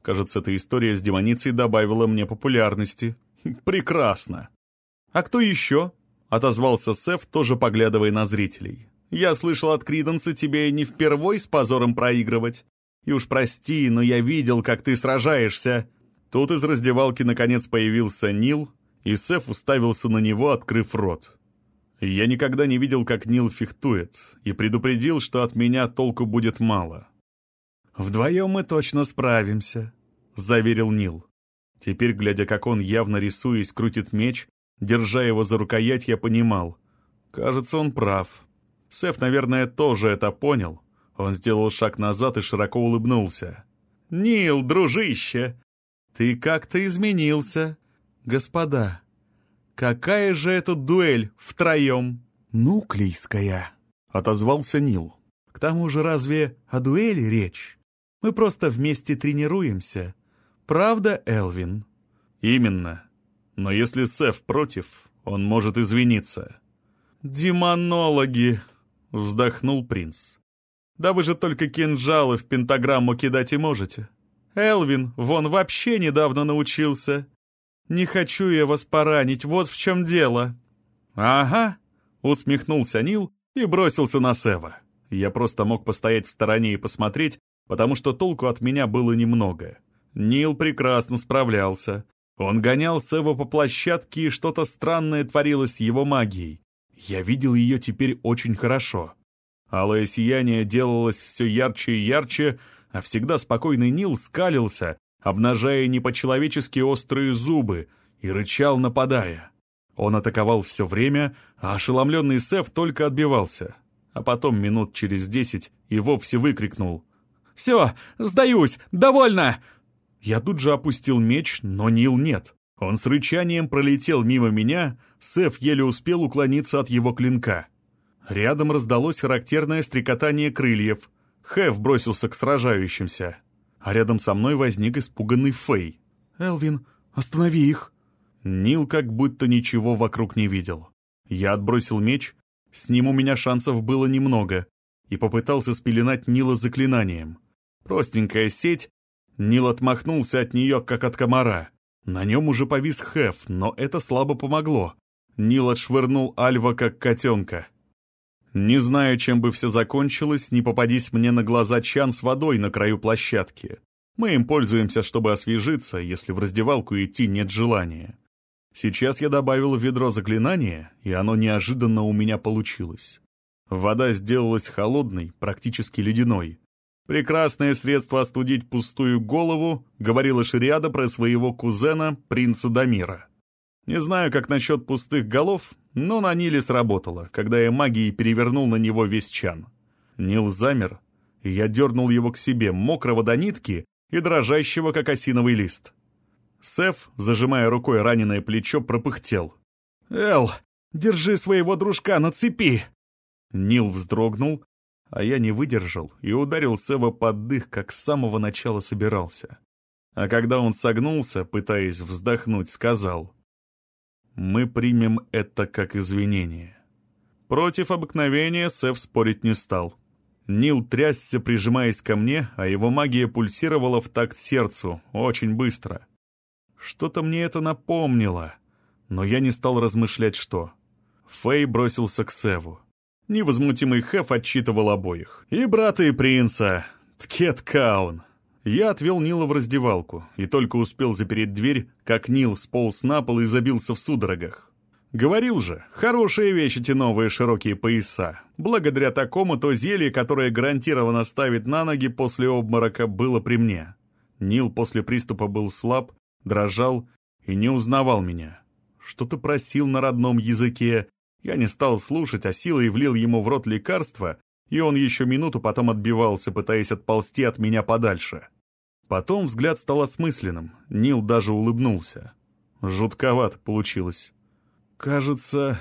Кажется, эта история с демоницей добавила мне популярности. «Прекрасно!» «А кто еще?» — отозвался Сеф, тоже поглядывая на зрителей. «Я слышал от Криденса тебе не впервой с позором проигрывать. И уж прости, но я видел, как ты сражаешься». Тут из раздевалки наконец появился Нил, и Сеф уставился на него, открыв рот. Я никогда не видел, как Нил фехтует, и предупредил, что от меня толку будет мало. «Вдвоем мы точно справимся», — заверил Нил. Теперь, глядя, как он, явно рисуясь, крутит меч, держа его за рукоять, я понимал. Кажется, он прав. Сеф, наверное, тоже это понял. Он сделал шаг назад и широко улыбнулся. «Нил, дружище, ты как-то изменился. Господа, какая же это дуэль втроем?» «Нуклейская», — отозвался Нил. «К тому же разве о дуэли речь? Мы просто вместе тренируемся. Правда, Элвин?» «Именно. Но если Сеф против, он может извиниться». «Демонологи!» — вздохнул принц. «Да вы же только кинжалы в пентаграмму кидать и можете. Элвин вон вообще недавно научился. Не хочу я вас поранить, вот в чем дело». «Ага», — усмехнулся Нил и бросился на Сева. Я просто мог постоять в стороне и посмотреть, потому что толку от меня было немного. Нил прекрасно справлялся. Он гонял Сева по площадке, и что-то странное творилось с его магией. Я видел ее теперь очень хорошо. Алое сияние делалось все ярче и ярче, а всегда спокойный Нил скалился, обнажая не по-человечески острые зубы, и рычал, нападая. Он атаковал все время, а ошеломленный Сев только отбивался. А потом минут через десять и вовсе выкрикнул. «Все, сдаюсь, довольно! Я тут же опустил меч, но Нил нет. Он с рычанием пролетел мимо меня, Сеф еле успел уклониться от его клинка. Рядом раздалось характерное стрекотание крыльев. Хэв бросился к сражающимся. А рядом со мной возник испуганный Фэй. «Элвин, останови их!» Нил как будто ничего вокруг не видел. Я отбросил меч, с ним у меня шансов было немного, и попытался спеленать Нила заклинанием. Простенькая сеть, Нил отмахнулся от нее, как от комара. На нем уже повис Хеф, но это слабо помогло. Нил отшвырнул Альва как котенка. Не знаю, чем бы все закончилось, не попадись мне на глаза чан с водой на краю площадки. Мы им пользуемся, чтобы освежиться, если в раздевалку идти нет желания. Сейчас я добавил в ведро заклинание, и оно неожиданно у меня получилось. Вода сделалась холодной, практически ледяной. Прекрасное средство остудить пустую голову, говорила Шириада про своего кузена, принца Дамира. Не знаю, как насчет пустых голов, но на Ниле сработало, когда я магией перевернул на него весь чан. Нил замер, и я дернул его к себе, мокрого до нитки и дрожащего, как осиновый лист. Сеф, зажимая рукой раненое плечо, пропыхтел. «Эл, держи своего дружка на цепи!» Нил вздрогнул, а я не выдержал и ударил Сева под дых, как с самого начала собирался. А когда он согнулся, пытаясь вздохнуть, сказал, «Мы примем это как извинение». Против обыкновения Сев спорить не стал. Нил трясся, прижимаясь ко мне, а его магия пульсировала в такт сердцу, очень быстро. Что-то мне это напомнило, но я не стал размышлять, что. Фэй бросился к Севу. Невозмутимый Хеф отчитывал обоих. И брата, и принца. Ткет Каун. Я отвел Нила в раздевалку и только успел запереть дверь, как Нил сполз на пол и забился в судорогах. Говорил же, хорошие вещи эти новые широкие пояса. Благодаря такому то зелье, которое гарантированно ставит на ноги после обморока, было при мне. Нил после приступа был слаб, дрожал и не узнавал меня. Что-то просил на родном языке. Я не стал слушать, а силой влил ему в рот лекарство, и он еще минуту потом отбивался, пытаясь отползти от меня подальше. Потом взгляд стал осмысленным, Нил даже улыбнулся. Жутковато получилось. «Кажется,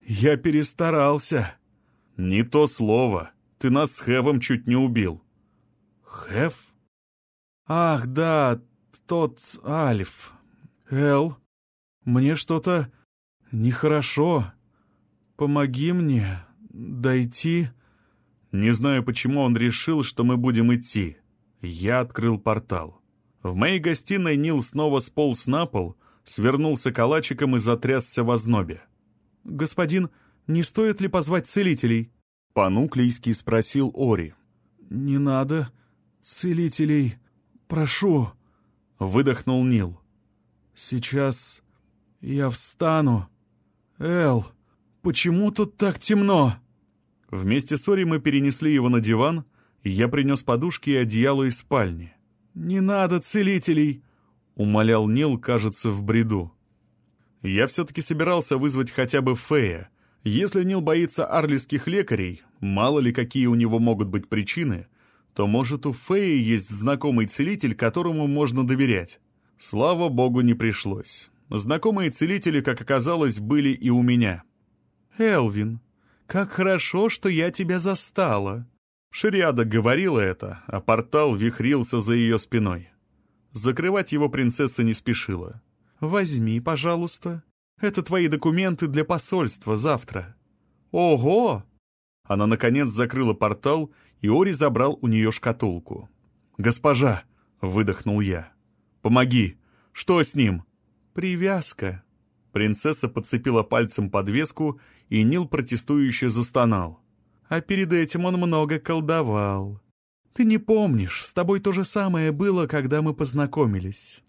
я перестарался». «Не то слово. Ты нас с Хевом чуть не убил». «Хев?» «Ах, да, тот Альф. Эл, мне что-то нехорошо. Помоги мне дойти». Не знаю, почему он решил, что мы будем идти. Я открыл портал. В моей гостиной Нил снова сполз на пол, свернулся калачиком и затрясся в ознобе. «Господин, не стоит ли позвать целителей?» Пануклийский спросил Ори. «Не надо целителей. Прошу», — выдохнул Нил. «Сейчас я встану. Эл, почему тут так темно?» Вместе с Ори мы перенесли его на диван, я принес подушки и одеяло из спальни. «Не надо целителей!» — умолял Нил, кажется, в бреду. Я все-таки собирался вызвать хотя бы Фея. Если Нил боится арлийских лекарей, мало ли какие у него могут быть причины, то, может, у Фея есть знакомый целитель, которому можно доверять. Слава богу, не пришлось. Знакомые целители, как оказалось, были и у меня. «Элвин, как хорошо, что я тебя застала!» Шириада говорила это, а портал вихрился за ее спиной. Закрывать его принцесса не спешила. «Возьми, пожалуйста. Это твои документы для посольства завтра». «Ого!» Она, наконец, закрыла портал, и Ори забрал у нее шкатулку. «Госпожа!» — выдохнул я. «Помоги! Что с ним?» «Привязка». Принцесса подцепила пальцем подвеску, и Нил протестующе застонал. «А перед этим он много колдовал. Ты не помнишь, с тобой то же самое было, когда мы познакомились».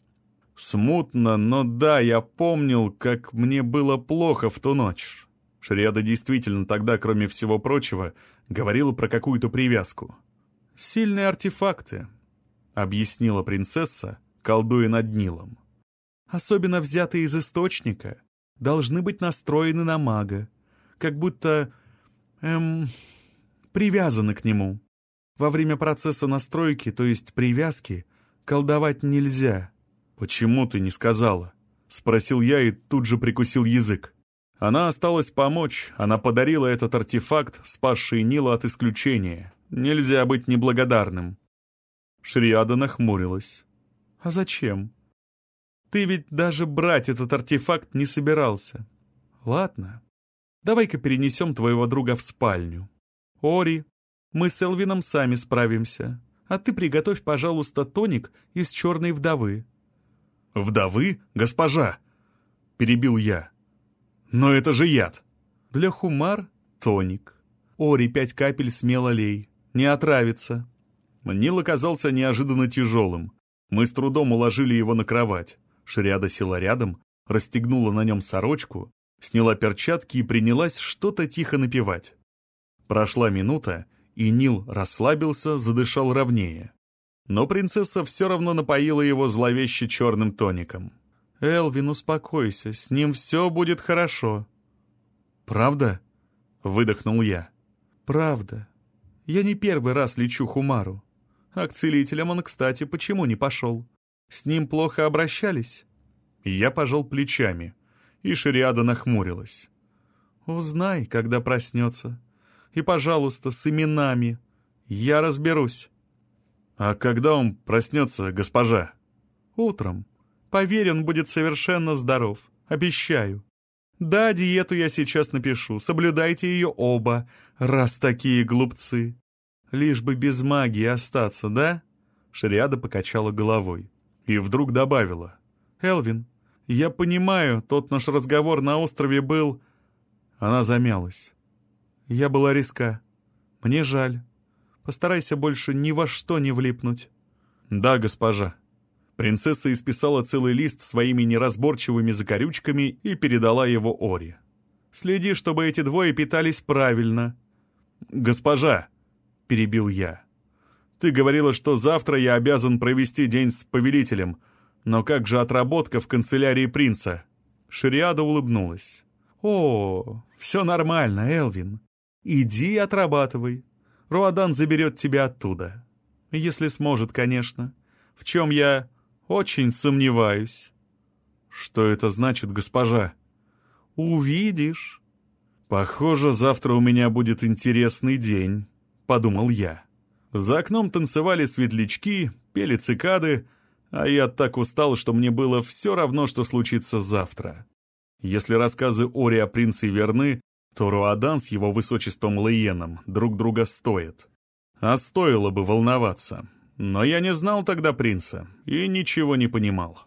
Смутно, но да, я помнил, как мне было плохо в ту ночь. Шриада действительно тогда, кроме всего прочего, говорила про какую-то привязку. «Сильные артефакты», — объяснила принцесса, колдуя над Нилом. «Особенно взятые из источника, должны быть настроены на мага, как будто... эм... привязаны к нему». Во время процесса настройки, то есть привязки, колдовать нельзя. «Почему ты не сказала?» — спросил я и тут же прикусил язык. Она осталась помочь, она подарила этот артефакт, спасший Нила от исключения. Нельзя быть неблагодарным. Шриада нахмурилась. «А зачем? Ты ведь даже брать этот артефакт не собирался. Ладно, давай-ка перенесем твоего друга в спальню. Ори, мы с Элвином сами справимся. А ты приготовь, пожалуйста, тоник из черной вдовы». «Вдовы, госпожа!» — перебил я. «Но это же яд!» «Для хумар — тоник. Ори пять капель смело лей. Не отравится». Нил оказался неожиданно тяжелым. Мы с трудом уложили его на кровать. Шриада села рядом, расстегнула на нем сорочку, сняла перчатки и принялась что-то тихо напевать. Прошла минута, и Нил расслабился, задышал ровнее. Но принцесса все равно напоила его зловеще черным тоником. «Элвин, успокойся, с ним все будет хорошо». «Правда?» — выдохнул я. «Правда. Я не первый раз лечу Хумару. А к целителям он, кстати, почему не пошел? С ним плохо обращались?» Я пожал плечами, и Шариада нахмурилась. «Узнай, когда проснется. И, пожалуйста, с именами. Я разберусь». «А когда он проснется, госпожа?» «Утром. Поверь, он будет совершенно здоров. Обещаю. Да, диету я сейчас напишу. Соблюдайте ее оба, раз такие глупцы. Лишь бы без магии остаться, да?» Шариада покачала головой и вдруг добавила. «Элвин, я понимаю, тот наш разговор на острове был...» Она замялась. «Я была риска. Мне жаль. Постарайся больше ни во что не влипнуть». «Да, госпожа». Принцесса исписала целый лист своими неразборчивыми закорючками и передала его Ори. «Следи, чтобы эти двое питались правильно». «Госпожа», — перебил я, — «ты говорила, что завтра я обязан провести день с повелителем, но как же отработка в канцелярии принца?» Шириада улыбнулась. «О, все нормально, Элвин. Иди отрабатывай. Руадан заберет тебя оттуда. Если сможет, конечно. В чем я очень сомневаюсь. Что это значит, госпожа? Увидишь. Похоже, завтра у меня будет интересный день, подумал я. За окном танцевали светлячки, пели цикады, а я так устал, что мне было все равно, что случится завтра. Если рассказы Ори о принце верны, то Руадан с его высочеством Лейеном друг друга стоят. А стоило бы волноваться. Но я не знал тогда принца и ничего не понимал.